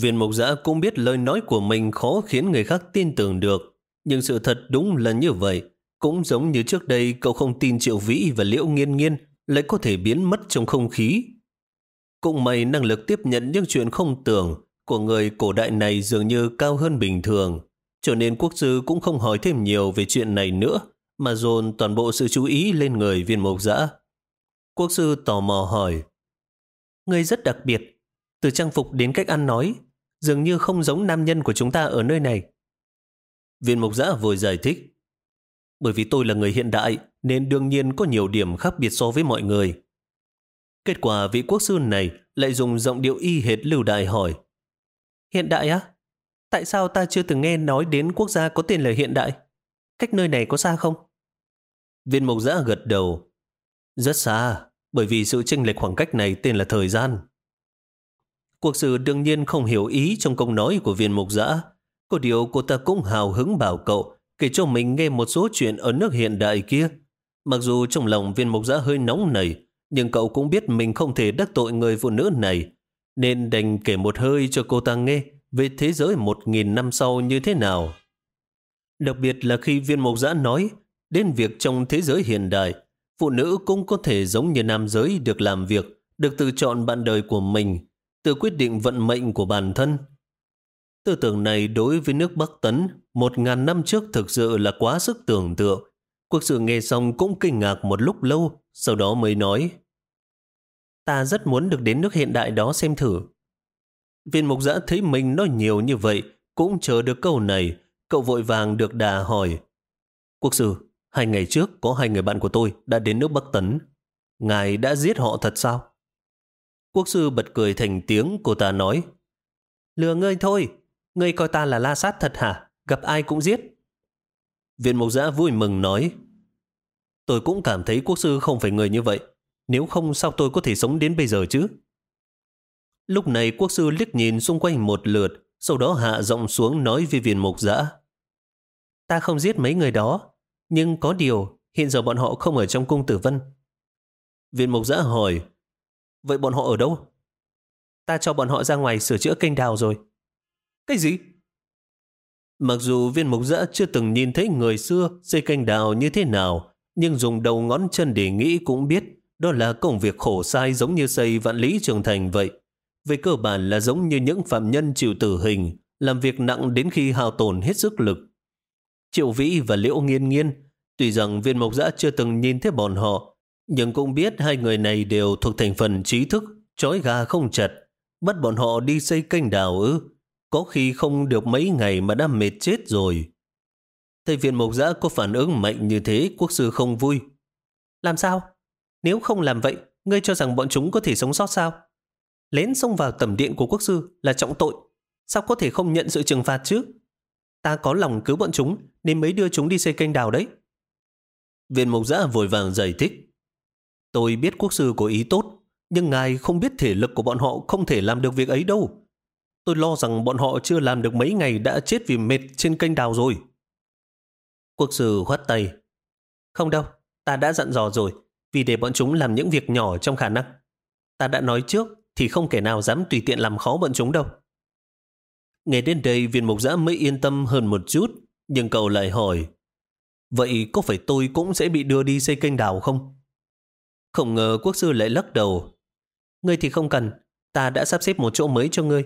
Speaker 1: Viên mộc giã cũng biết lời nói của mình khó khiến người khác tin tưởng được, nhưng sự thật đúng là như vậy. Cũng giống như trước đây cậu không tin Triệu Vĩ và Liễu Nghiên Nghiên lại có thể biến mất trong không khí. Cũng may năng lực tiếp nhận những chuyện không tưởng của người cổ đại này dường như cao hơn bình thường, cho nên quốc sư cũng không hỏi thêm nhiều về chuyện này nữa, mà dồn toàn bộ sự chú ý lên người viên mộc giã. Quốc sư tò mò hỏi, Người rất đặc biệt, từ trang phục đến cách ăn nói, dường như không giống nam nhân của chúng ta ở nơi này. Viên mộc dã vội giải thích, bởi vì tôi là người hiện đại nên đương nhiên có nhiều điểm khác biệt so với mọi người. Kết quả vị quốc sư này lại dùng giọng điệu y hệt lưu đại hỏi. Hiện đại á? Tại sao ta chưa từng nghe nói đến quốc gia có tên là hiện đại? Cách nơi này có xa không? Viên mộc giã gật đầu. Rất xa, bởi vì sự chênh lệch khoảng cách này tên là thời gian. Quốc sư đương nhiên không hiểu ý trong câu nói của viên mục giã. Có điều cô ta cũng hào hứng bảo cậu kể cho mình nghe một số chuyện ở nước hiện đại kia. Mặc dù trong lòng viên mục giã hơi nóng nảy, nhưng cậu cũng biết mình không thể đắc tội người phụ nữ này, nên đành kể một hơi cho cô ta nghe về thế giới một nghìn năm sau như thế nào. Đặc biệt là khi viên mục giã nói đến việc trong thế giới hiện đại, phụ nữ cũng có thể giống như nam giới được làm việc, được tự chọn bạn đời của mình, tự quyết định vận mệnh của bản thân. Tư tưởng này đối với nước Bắc Tấn một ngàn năm trước thực sự là quá sức tưởng tượng. Quốc sự nghe xong cũng kinh ngạc một lúc lâu, sau đó mới nói Ta rất muốn được đến nước hiện đại đó xem thử. Viên mục giã thấy mình nói nhiều như vậy, cũng chờ được câu này, cậu vội vàng được đà hỏi. Quốc sư, hai ngày trước có hai người bạn của tôi đã đến nước Bắc Tấn. Ngài đã giết họ thật sao? Quốc sư bật cười thành tiếng, cô ta nói. Lừa ngươi thôi, ngươi coi ta là la sát thật hả? Gặp ai cũng giết. Viên Mộc giã vui mừng nói. Tôi cũng cảm thấy quốc sư không phải người như vậy. Nếu không sao tôi có thể sống đến bây giờ chứ? Lúc này quốc sư liếc nhìn xung quanh một lượt, sau đó hạ giọng xuống nói với viên mục giã. Ta không giết mấy người đó, nhưng có điều hiện giờ bọn họ không ở trong cung tử vân. Viên mục giã hỏi, vậy bọn họ ở đâu? Ta cho bọn họ ra ngoài sửa chữa kênh đào rồi. Cái gì? Mặc dù viên mục dã chưa từng nhìn thấy người xưa xây kênh đào như thế nào, nhưng dùng đầu ngón chân để nghĩ cũng biết đó là công việc khổ sai giống như xây vạn lý trường thành vậy. Về cơ bản là giống như những phạm nhân chịu tử hình, làm việc nặng đến khi hao tổn hết sức lực. Triệu Vĩ và Liễu Nghiên Nghiên, tuy rằng viên mộc dã chưa từng nhìn thấy bọn họ, nhưng cũng biết hai người này đều thuộc thành phần trí thức, trói gà không chặt, bắt bọn họ đi xây kênh đào ư. Có khi không được mấy ngày mà đã mệt chết rồi. Thầy viên mộc giã có phản ứng mạnh như thế, quốc sư không vui. Làm sao? Nếu không làm vậy, ngươi cho rằng bọn chúng có thể sống sót sao? Lén xông vào tầm điện của quốc sư là trọng tội. Sao có thể không nhận sự trừng phạt chứ? Ta có lòng cứu bọn chúng nên mới đưa chúng đi xây kênh đào đấy. Viên mộc giã vội vàng giải thích. Tôi biết quốc sư có ý tốt, nhưng ngài không biết thể lực của bọn họ không thể làm được việc ấy đâu. Tôi lo rằng bọn họ chưa làm được mấy ngày đã chết vì mệt trên kênh đào rồi. Quốc sư khoát tay. Không đâu, ta đã dặn dò rồi, vì để bọn chúng làm những việc nhỏ trong khả năng. Ta đã nói trước thì không kẻ nào dám tùy tiện làm khó bọn chúng đâu. Nghe đến đây viên mục giã mới yên tâm hơn một chút, nhưng cậu lại hỏi, vậy có phải tôi cũng sẽ bị đưa đi xây kênh đào không? Không ngờ quốc sư lại lắc đầu. Ngươi thì không cần, ta đã sắp xếp một chỗ mới cho ngươi.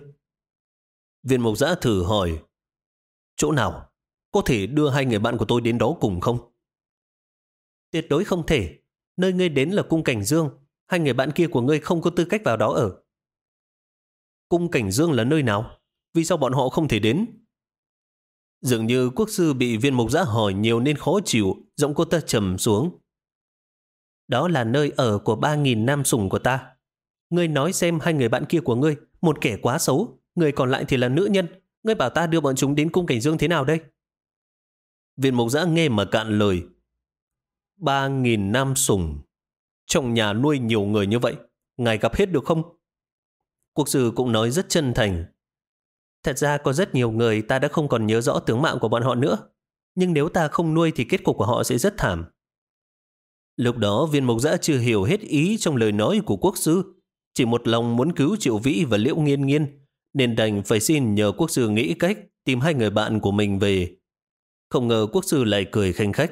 Speaker 1: Viên mục giã thử hỏi, chỗ nào? Có thể đưa hai người bạn của tôi đến đó cùng không? Tuyệt đối không thể. Nơi ngươi đến là cung cảnh dương. Hai người bạn kia của ngươi không có tư cách vào đó ở. Cung cảnh dương là nơi nào? Vì sao bọn họ không thể đến? Dường như quốc sư bị viên mục giã hỏi nhiều nên khó chịu, giọng cô ta trầm xuống. Đó là nơi ở của ba nghìn nam sủng của ta. Ngươi nói xem hai người bạn kia của ngươi, một kẻ quá xấu, người còn lại thì là nữ nhân. Ngươi bảo ta đưa bọn chúng đến cung cảnh dương thế nào đây? Viên mục giã nghe mà cạn lời. Ba nghìn nam sủng. Trong nhà nuôi nhiều người như vậy, ngài gặp hết được không? Quốc sư cũng nói rất chân thành. Thật ra có rất nhiều người ta đã không còn nhớ rõ tướng mạo của bọn họ nữa. Nhưng nếu ta không nuôi thì kết cục của họ sẽ rất thảm. Lúc đó viên mộc giã chưa hiểu hết ý trong lời nói của quốc sư. Chỉ một lòng muốn cứu triệu vĩ và liễu nghiên nghiên. Nên đành phải xin nhờ quốc sư nghĩ cách tìm hai người bạn của mình về. Không ngờ quốc sư lại cười khanh khách.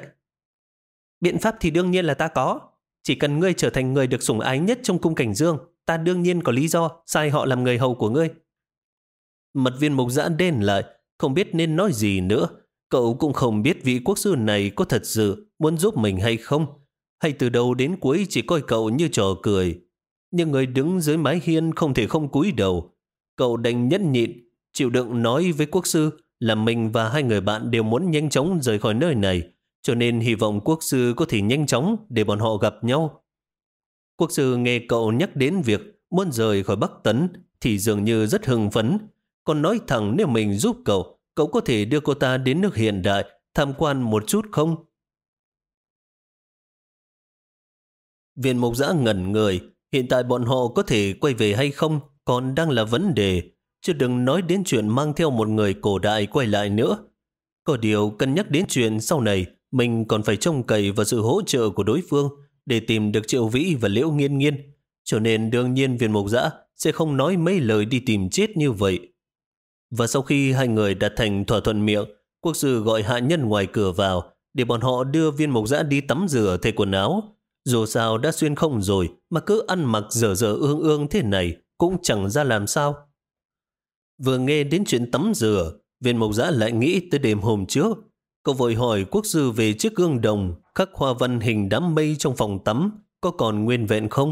Speaker 1: Biện pháp thì đương nhiên là ta có. Chỉ cần ngươi trở thành người được sủng ái nhất trong cung cảnh dương, ta đương nhiên có lý do sai họ làm người hầu của ngươi. Mật viên mộc giã đen lại, không biết nên nói gì nữa. Cậu cũng không biết vị quốc sư này có thật sự muốn giúp mình hay không, hay từ đầu đến cuối chỉ coi cậu như trò cười. Nhưng người đứng dưới mái hiên không thể không cúi đầu. Cậu đành nhẫn nhịn, chịu đựng nói với quốc sư là mình và hai người bạn đều muốn nhanh chóng rời khỏi nơi này, cho nên hy vọng quốc sư có thể nhanh chóng để bọn họ gặp nhau. Quốc sư nghe cậu nhắc đến việc muốn rời khỏi Bắc Tấn thì dường như rất hưng phấn, còn nói thẳng nếu mình giúp cậu, cậu có thể đưa cô ta đến nước hiện đại tham quan một chút không? Viên mục giã ngẩn người, hiện tại bọn họ có thể quay về hay không còn đang là vấn đề, chứ đừng nói đến chuyện mang theo một người cổ đại quay lại nữa. Có điều cân nhắc đến chuyện sau này mình còn phải trông cậy vào sự hỗ trợ của đối phương để tìm được triệu vĩ và liễu nghiên nghiên. Cho nên đương nhiên viên mục giã sẽ không nói mấy lời đi tìm chết như vậy. Và sau khi hai người đạt thành thỏa thuận miệng, quốc sư gọi hạ nhân ngoài cửa vào để bọn họ đưa viên mục giã đi tắm rửa thay quần áo. Dù sao đã xuyên không rồi mà cứ ăn mặc dở dở ương ương thế này cũng chẳng ra làm sao. Vừa nghe đến chuyện tắm rửa, viên mộc giã lại nghĩ tới đêm hôm trước. Cậu vội hỏi quốc sư về chiếc gương đồng khắc hoa văn hình đám mây trong phòng tắm có còn nguyên vẹn không?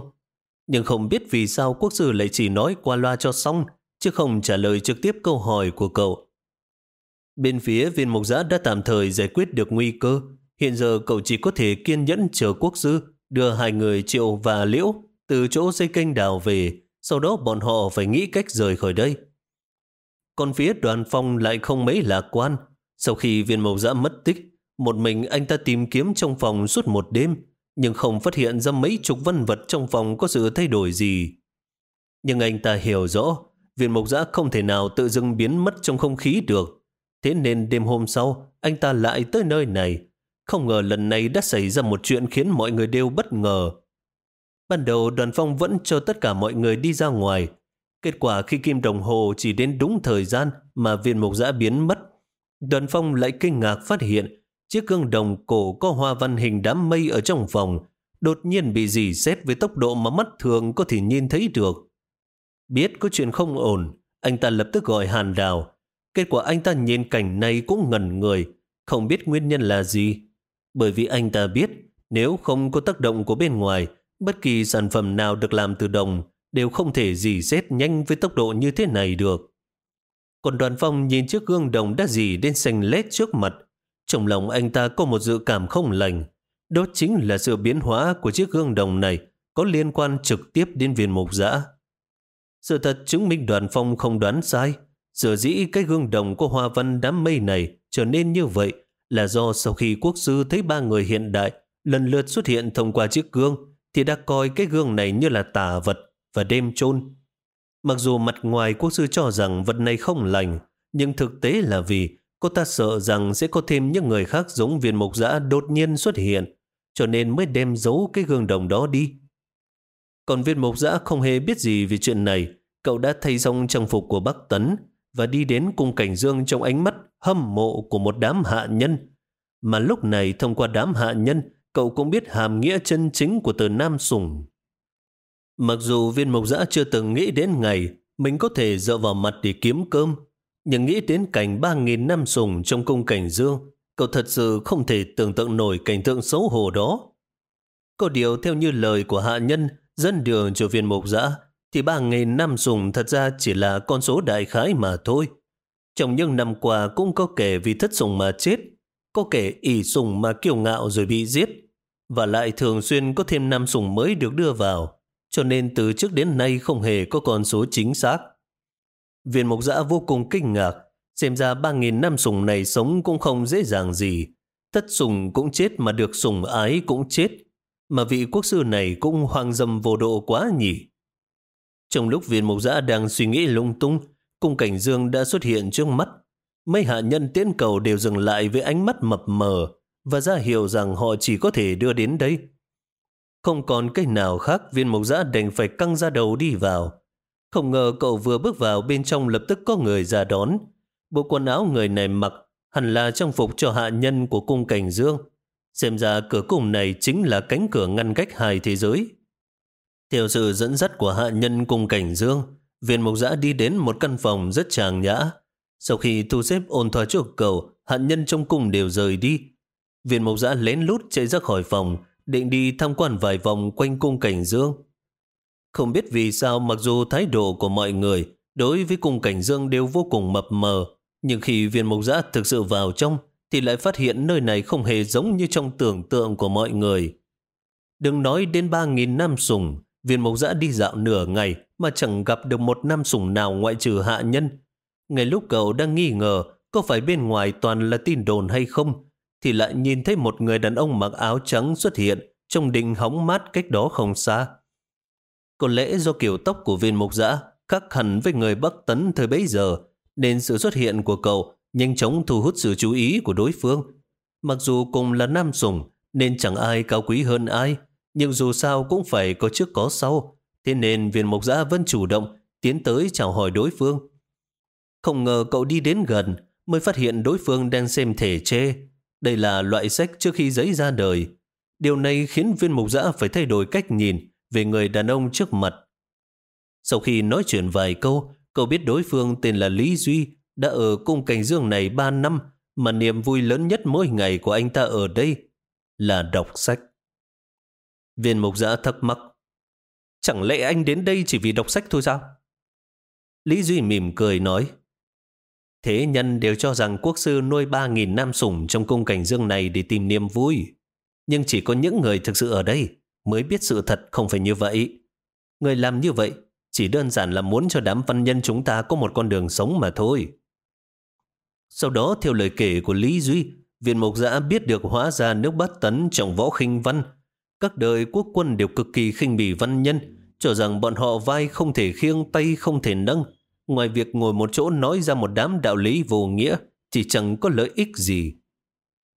Speaker 1: Nhưng không biết vì sao quốc sư lại chỉ nói qua loa cho xong chứ không trả lời trực tiếp câu hỏi của cậu. Bên phía viên mục giã đã tạm thời giải quyết được nguy cơ. Hiện giờ cậu chỉ có thể kiên nhẫn chờ quốc sư đưa hai người Triệu và Liễu từ chỗ dây kênh đào về, sau đó bọn họ phải nghĩ cách rời khỏi đây. Còn phía đoàn phong lại không mấy lạc quan. Sau khi viên mộc giã mất tích, một mình anh ta tìm kiếm trong phòng suốt một đêm, nhưng không phát hiện ra mấy chục vân vật trong phòng có sự thay đổi gì. Nhưng anh ta hiểu rõ, viên mộc giã không thể nào tự dưng biến mất trong không khí được. Thế nên đêm hôm sau, anh ta lại tới nơi này. Không ngờ lần này đã xảy ra một chuyện khiến mọi người đều bất ngờ. Ban đầu đoàn phong vẫn cho tất cả mọi người đi ra ngoài. Kết quả khi kim đồng hồ chỉ đến đúng thời gian mà viên mục giã biến mất. Đoàn phong lại kinh ngạc phát hiện chiếc gương đồng cổ có hoa văn hình đám mây ở trong phòng đột nhiên bị dì xét với tốc độ mà mắt thường có thể nhìn thấy được. Biết có chuyện không ổn, anh ta lập tức gọi Hàn Đào. Kết quả anh ta nhìn cảnh này cũng ngẩn người, không biết nguyên nhân là gì. Bởi vì anh ta biết, nếu không có tác động của bên ngoài, bất kỳ sản phẩm nào được làm từ đồng đều không thể dì xét nhanh với tốc độ như thế này được. Còn đoàn phong nhìn chiếc gương đồng đã dì đến xanh lét trước mặt. Trong lòng anh ta có một dự cảm không lành. Đó chính là sự biến hóa của chiếc gương đồng này có liên quan trực tiếp đến viên mục giã. Sự thật chứng minh đoàn phong không đoán sai. Sở dĩ cái gương đồng có hoa văn đám mây này trở nên như vậy là do sau khi quốc sư thấy ba người hiện đại lần lượt xuất hiện thông qua chiếc gương thì đã coi cái gương này như là tà vật và đêm chôn. Mặc dù mặt ngoài quốc sư cho rằng vật này không lành, nhưng thực tế là vì cô ta sợ rằng sẽ có thêm những người khác giống viên mục giã đột nhiên xuất hiện, cho nên mới đem giấu cái gương đồng đó đi. Còn viên mộc giã không hề biết gì về chuyện này. Cậu đã thay xong trang phục của Bắc Tấn và đi đến cung cảnh dương trong ánh mắt hâm mộ của một đám hạ nhân. Mà lúc này thông qua đám hạ nhân, cậu cũng biết hàm nghĩa chân chính của từ Nam Sùng. Mặc dù viên mộc giã chưa từng nghĩ đến ngày mình có thể dựa vào mặt để kiếm cơm, nhưng nghĩ đến cảnh 3.000 năm sùng trong cung cảnh dương, cậu thật sự không thể tưởng tượng nổi cảnh tượng xấu hổ đó. Có điều theo như lời của hạ nhân dẫn đường cho viên mộc giã, thì 3.000 năm sùng thật ra chỉ là con số đại khái mà thôi. Trong những năm qua cũng có kẻ vì thất sùng mà chết, có kẻ ỉ sùng mà kiêu ngạo rồi bị giết, và lại thường xuyên có thêm năm sùng mới được đưa vào cho nên từ trước đến nay không hề có con số chính xác. Viên mộc giã vô cùng kinh ngạc, xem ra 3.000 năm sùng này sống cũng không dễ dàng gì. Thất sùng cũng chết mà được sùng ái cũng chết, mà vị quốc sư này cũng hoang dâm vô độ quá nhỉ. Trong lúc viên mộc giã đang suy nghĩ lung tung, cung cảnh dương đã xuất hiện trước mắt. Mấy hạ nhân tiến cầu đều dừng lại với ánh mắt mập mờ và ra hiểu rằng họ chỉ có thể đưa đến đây. Không còn cách nào khác viên mộc giã đành phải căng ra đầu đi vào. Không ngờ cậu vừa bước vào bên trong lập tức có người ra đón. Bộ quần áo người này mặc hẳn là trang phục cho hạ nhân của cung cảnh dương. Xem ra cửa cung này chính là cánh cửa ngăn cách hai thế giới. Theo sự dẫn dắt của hạ nhân cung cảnh dương, viên mộc giã đi đến một căn phòng rất tràng nhã. Sau khi thu xếp ôn thoa cho cầu hạ nhân trong cung đều rời đi. Viên mộc giã lén lút chạy ra khỏi phòng, định đi tham quan vài vòng quanh cung cảnh dương. Không biết vì sao mặc dù thái độ của mọi người đối với cung cảnh dương đều vô cùng mập mờ, nhưng khi viên mộc giã thực sự vào trong thì lại phát hiện nơi này không hề giống như trong tưởng tượng của mọi người. Đừng nói đến 3.000 năm sùng, viên mộc giã đi dạo nửa ngày mà chẳng gặp được một nam sủng nào ngoại trừ hạ nhân. Ngay lúc cậu đang nghi ngờ có phải bên ngoài toàn là tin đồn hay không, thì lại nhìn thấy một người đàn ông mặc áo trắng xuất hiện trong đình hóng mát cách đó không xa. Có lẽ do kiểu tóc của viên mục giã khác hẳn với người Bắc Tấn thời bấy giờ, nên sự xuất hiện của cậu nhanh chóng thu hút sự chú ý của đối phương. Mặc dù cùng là nam sủng, nên chẳng ai cao quý hơn ai, nhưng dù sao cũng phải có trước có sau, thế nên viên mộc giã vẫn chủ động tiến tới chào hỏi đối phương. Không ngờ cậu đi đến gần mới phát hiện đối phương đang xem thể chê, đây là loại sách trước khi giấy ra đời. Điều này khiến viên mục giã phải thay đổi cách nhìn về người đàn ông trước mặt. Sau khi nói chuyện vài câu, cậu biết đối phương tên là Lý Duy, đã ở cung cảnh dương này 3 năm, mà niềm vui lớn nhất mỗi ngày của anh ta ở đây là đọc sách. Viên mục giã thắc mắc. Chẳng lẽ anh đến đây chỉ vì đọc sách thôi sao? Lý Duy mỉm cười nói. Thế nhân đều cho rằng quốc sư nuôi 3.000 nam sủng trong cung cảnh dương này để tìm niềm vui. Nhưng chỉ có những người thực sự ở đây mới biết sự thật không phải như vậy. Người làm như vậy chỉ đơn giản là muốn cho đám văn nhân chúng ta có một con đường sống mà thôi. Sau đó theo lời kể của Lý Duy, viên mục giã biết được hóa ra nước bát tấn trong võ khinh văn. Các đời quốc quân đều cực kỳ khinh bỉ văn nhân, cho rằng bọn họ vai không thể khiêng tay không thể nâng, ngoài việc ngồi một chỗ nói ra một đám đạo lý vô nghĩa, chỉ chẳng có lợi ích gì.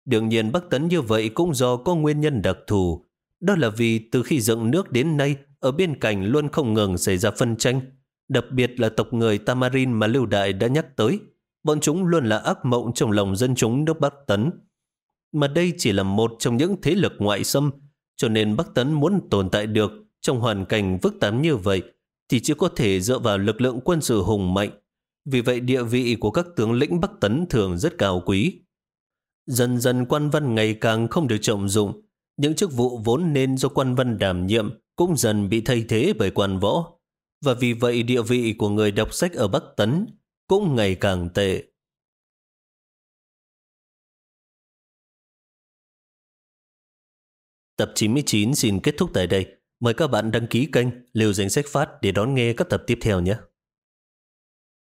Speaker 1: Đương nhiên Bắc Tấn như vậy cũng do có nguyên nhân đặc thù. Đó là vì từ khi dựng nước đến nay, ở bên cạnh luôn không ngừng xảy ra phân tranh. Đặc biệt là tộc người Tamarin mà Lưu Đại đã nhắc tới. Bọn chúng luôn là ác mộng trong lòng dân chúng nước Bắc Tấn. Mà đây chỉ là một trong những thế lực ngoại xâm, cho nên Bắc Tấn muốn tồn tại được trong hoàn cảnh phức tạp như vậy thì chỉ có thể dựa vào lực lượng quân sự hùng mạnh. Vì vậy địa vị của các tướng lĩnh Bắc Tấn thường rất cao quý. Dần dần quan văn ngày càng không được trọng dụng, những chức vụ vốn nên do quan văn đảm nhiệm cũng dần bị thay thế bởi quan võ. Và vì vậy địa vị của người đọc sách ở Bắc Tấn cũng ngày càng tệ. Tập 99 xin kết thúc tại đây. Mời các bạn đăng ký kênh Liều Danh Sách Phát để đón nghe các tập tiếp theo nhé.